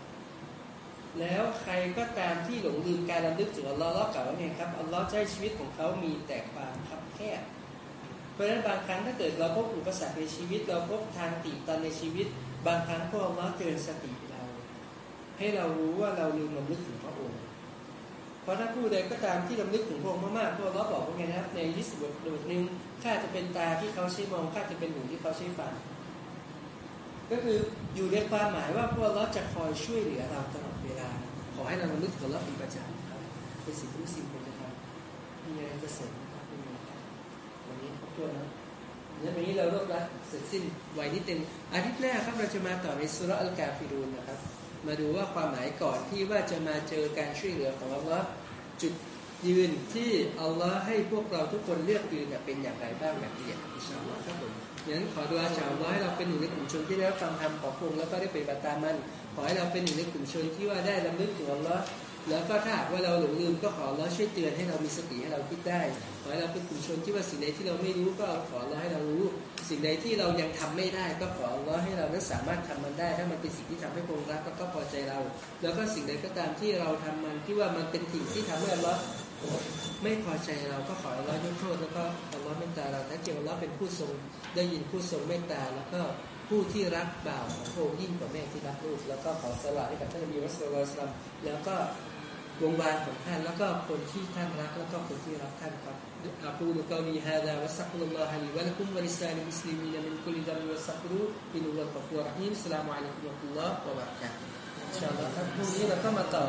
แล้วใครก็ตามที่หลงลืมการรำลึกถึงอัลลอฮ์เรากล่าวว่าไงครับอัลลอฮ์จะให้ชีวิตของเขามีแต่ความคับแคบเพราะฉะนั้นบางครั้งถ้าเกิดเราพบอุปสรรคในชีวิต เราพบทางติดตันในชีวิต บางครั้งพวกเราเตือนสติเรา ให้เรารู้ว่าเราลืมรำลึกถึงพระองค์ เพราะถ้าผู้ใดก็ตามที่รำลึกถึงพระองค์มากๆพวกเราบอกว่าไงนะครับในยิสบทบทหนึ่งข้าจะเป็นตาที่เขาใช้มองข้าจะเป็นหูที่เขาใช้ฟังก็คืออยู่ในความหมายว่าพวกเราจะคอยช่วยเหลือเราตลอดเวลา ขอให้เรารำลึกถึงเราเป็นประจำครับเป็นสิ่งที่มุสลิมควรจะทำมีอะไรจะเสริมครับไม่มีครับวันนี้ครบถ้วนแล้วแล้ววันนี้เรารวบรัดเสร็จสิ้นไว้นิดเต็มอาทิตย์แรกครับเราจะมาต่อในสุรอัลกาฟิรูนนะครับ มาดูว่าความหมายก่อนที่ว่าจะมาเจอการช่วยเหลือของอัลลอฮ์จุดยืนที่อัลลอฮ์ให้พวกเราทุกคนเลือกยืนเป็นอย่างไรบ้างแบบละเอียดอินชาอัลลอฮ์ครับผมงั้นขอดูอาจารย์ว่าให้เราเป็นหนึ่งในกลุ่มชนที่ได้รับฟังธรรมของพระองค์แล้วก็ได้ปฏิบัติตามมัน ขอให้เราเป็นหนึ่งในกลุ่มชนที่ว่าได้รำลึกถึงอัลลอฮ์ แล้วก็ถ้าว่าเราหลงลืมก็ขออัลลอช่วยเตือนให้เรามีสติให้เราคิดได้ขอให้เราเป็นกลุ่มชนที่ว่าสิ่งใดที่เราไม่รู้ก็ขออัลลอให้เรารู้ สิ่งใดที่เรายังทำไม่ได้ ก็ขออัลลอให้เรานั้นสามารถทำมันได้ ถ้ามันเป็นสิ่งที่ทำให้พงรักแล้วก็พอใจเรา แล้วก็สิ่งใดก็ตามที่เราทำมันที่ว่ามันเป็นสิ่งที่ทำให้อัลลอฮ์ไม่พอใจเราก็ขออัลลอฮ์ยกโทษแล้วก็อัลลอฮ์เมตตาเราแต่เกี่ยวอัลลอฮ์เป็นผู้ทรงได้ยินผู้ทรงเมตตาแล้วก็ผู้ที่รักบ่าวของพระองค์ยิ่งกว่าแม่ที่รักลูกแล้วก็ขอสละให้กับท่านนบีมุฮัมมัดแล้วก็ วงวานของท่าน แล้วก็คนที่ท่านรัก แล้วก็คนที่รักท่านครับأقول قولي هذا وأستغفر الله لي ولكم ولسائر المسلمين من كل ذنب فاستغفروهอินุวัลกฟูรรหีมสลามุอะลัยกุมวะตุลลอฮ์วะบะเราะกาตุฮ์อินชาอัลลอฮ์ครับพรุ่งนี้เราก็มาต่อ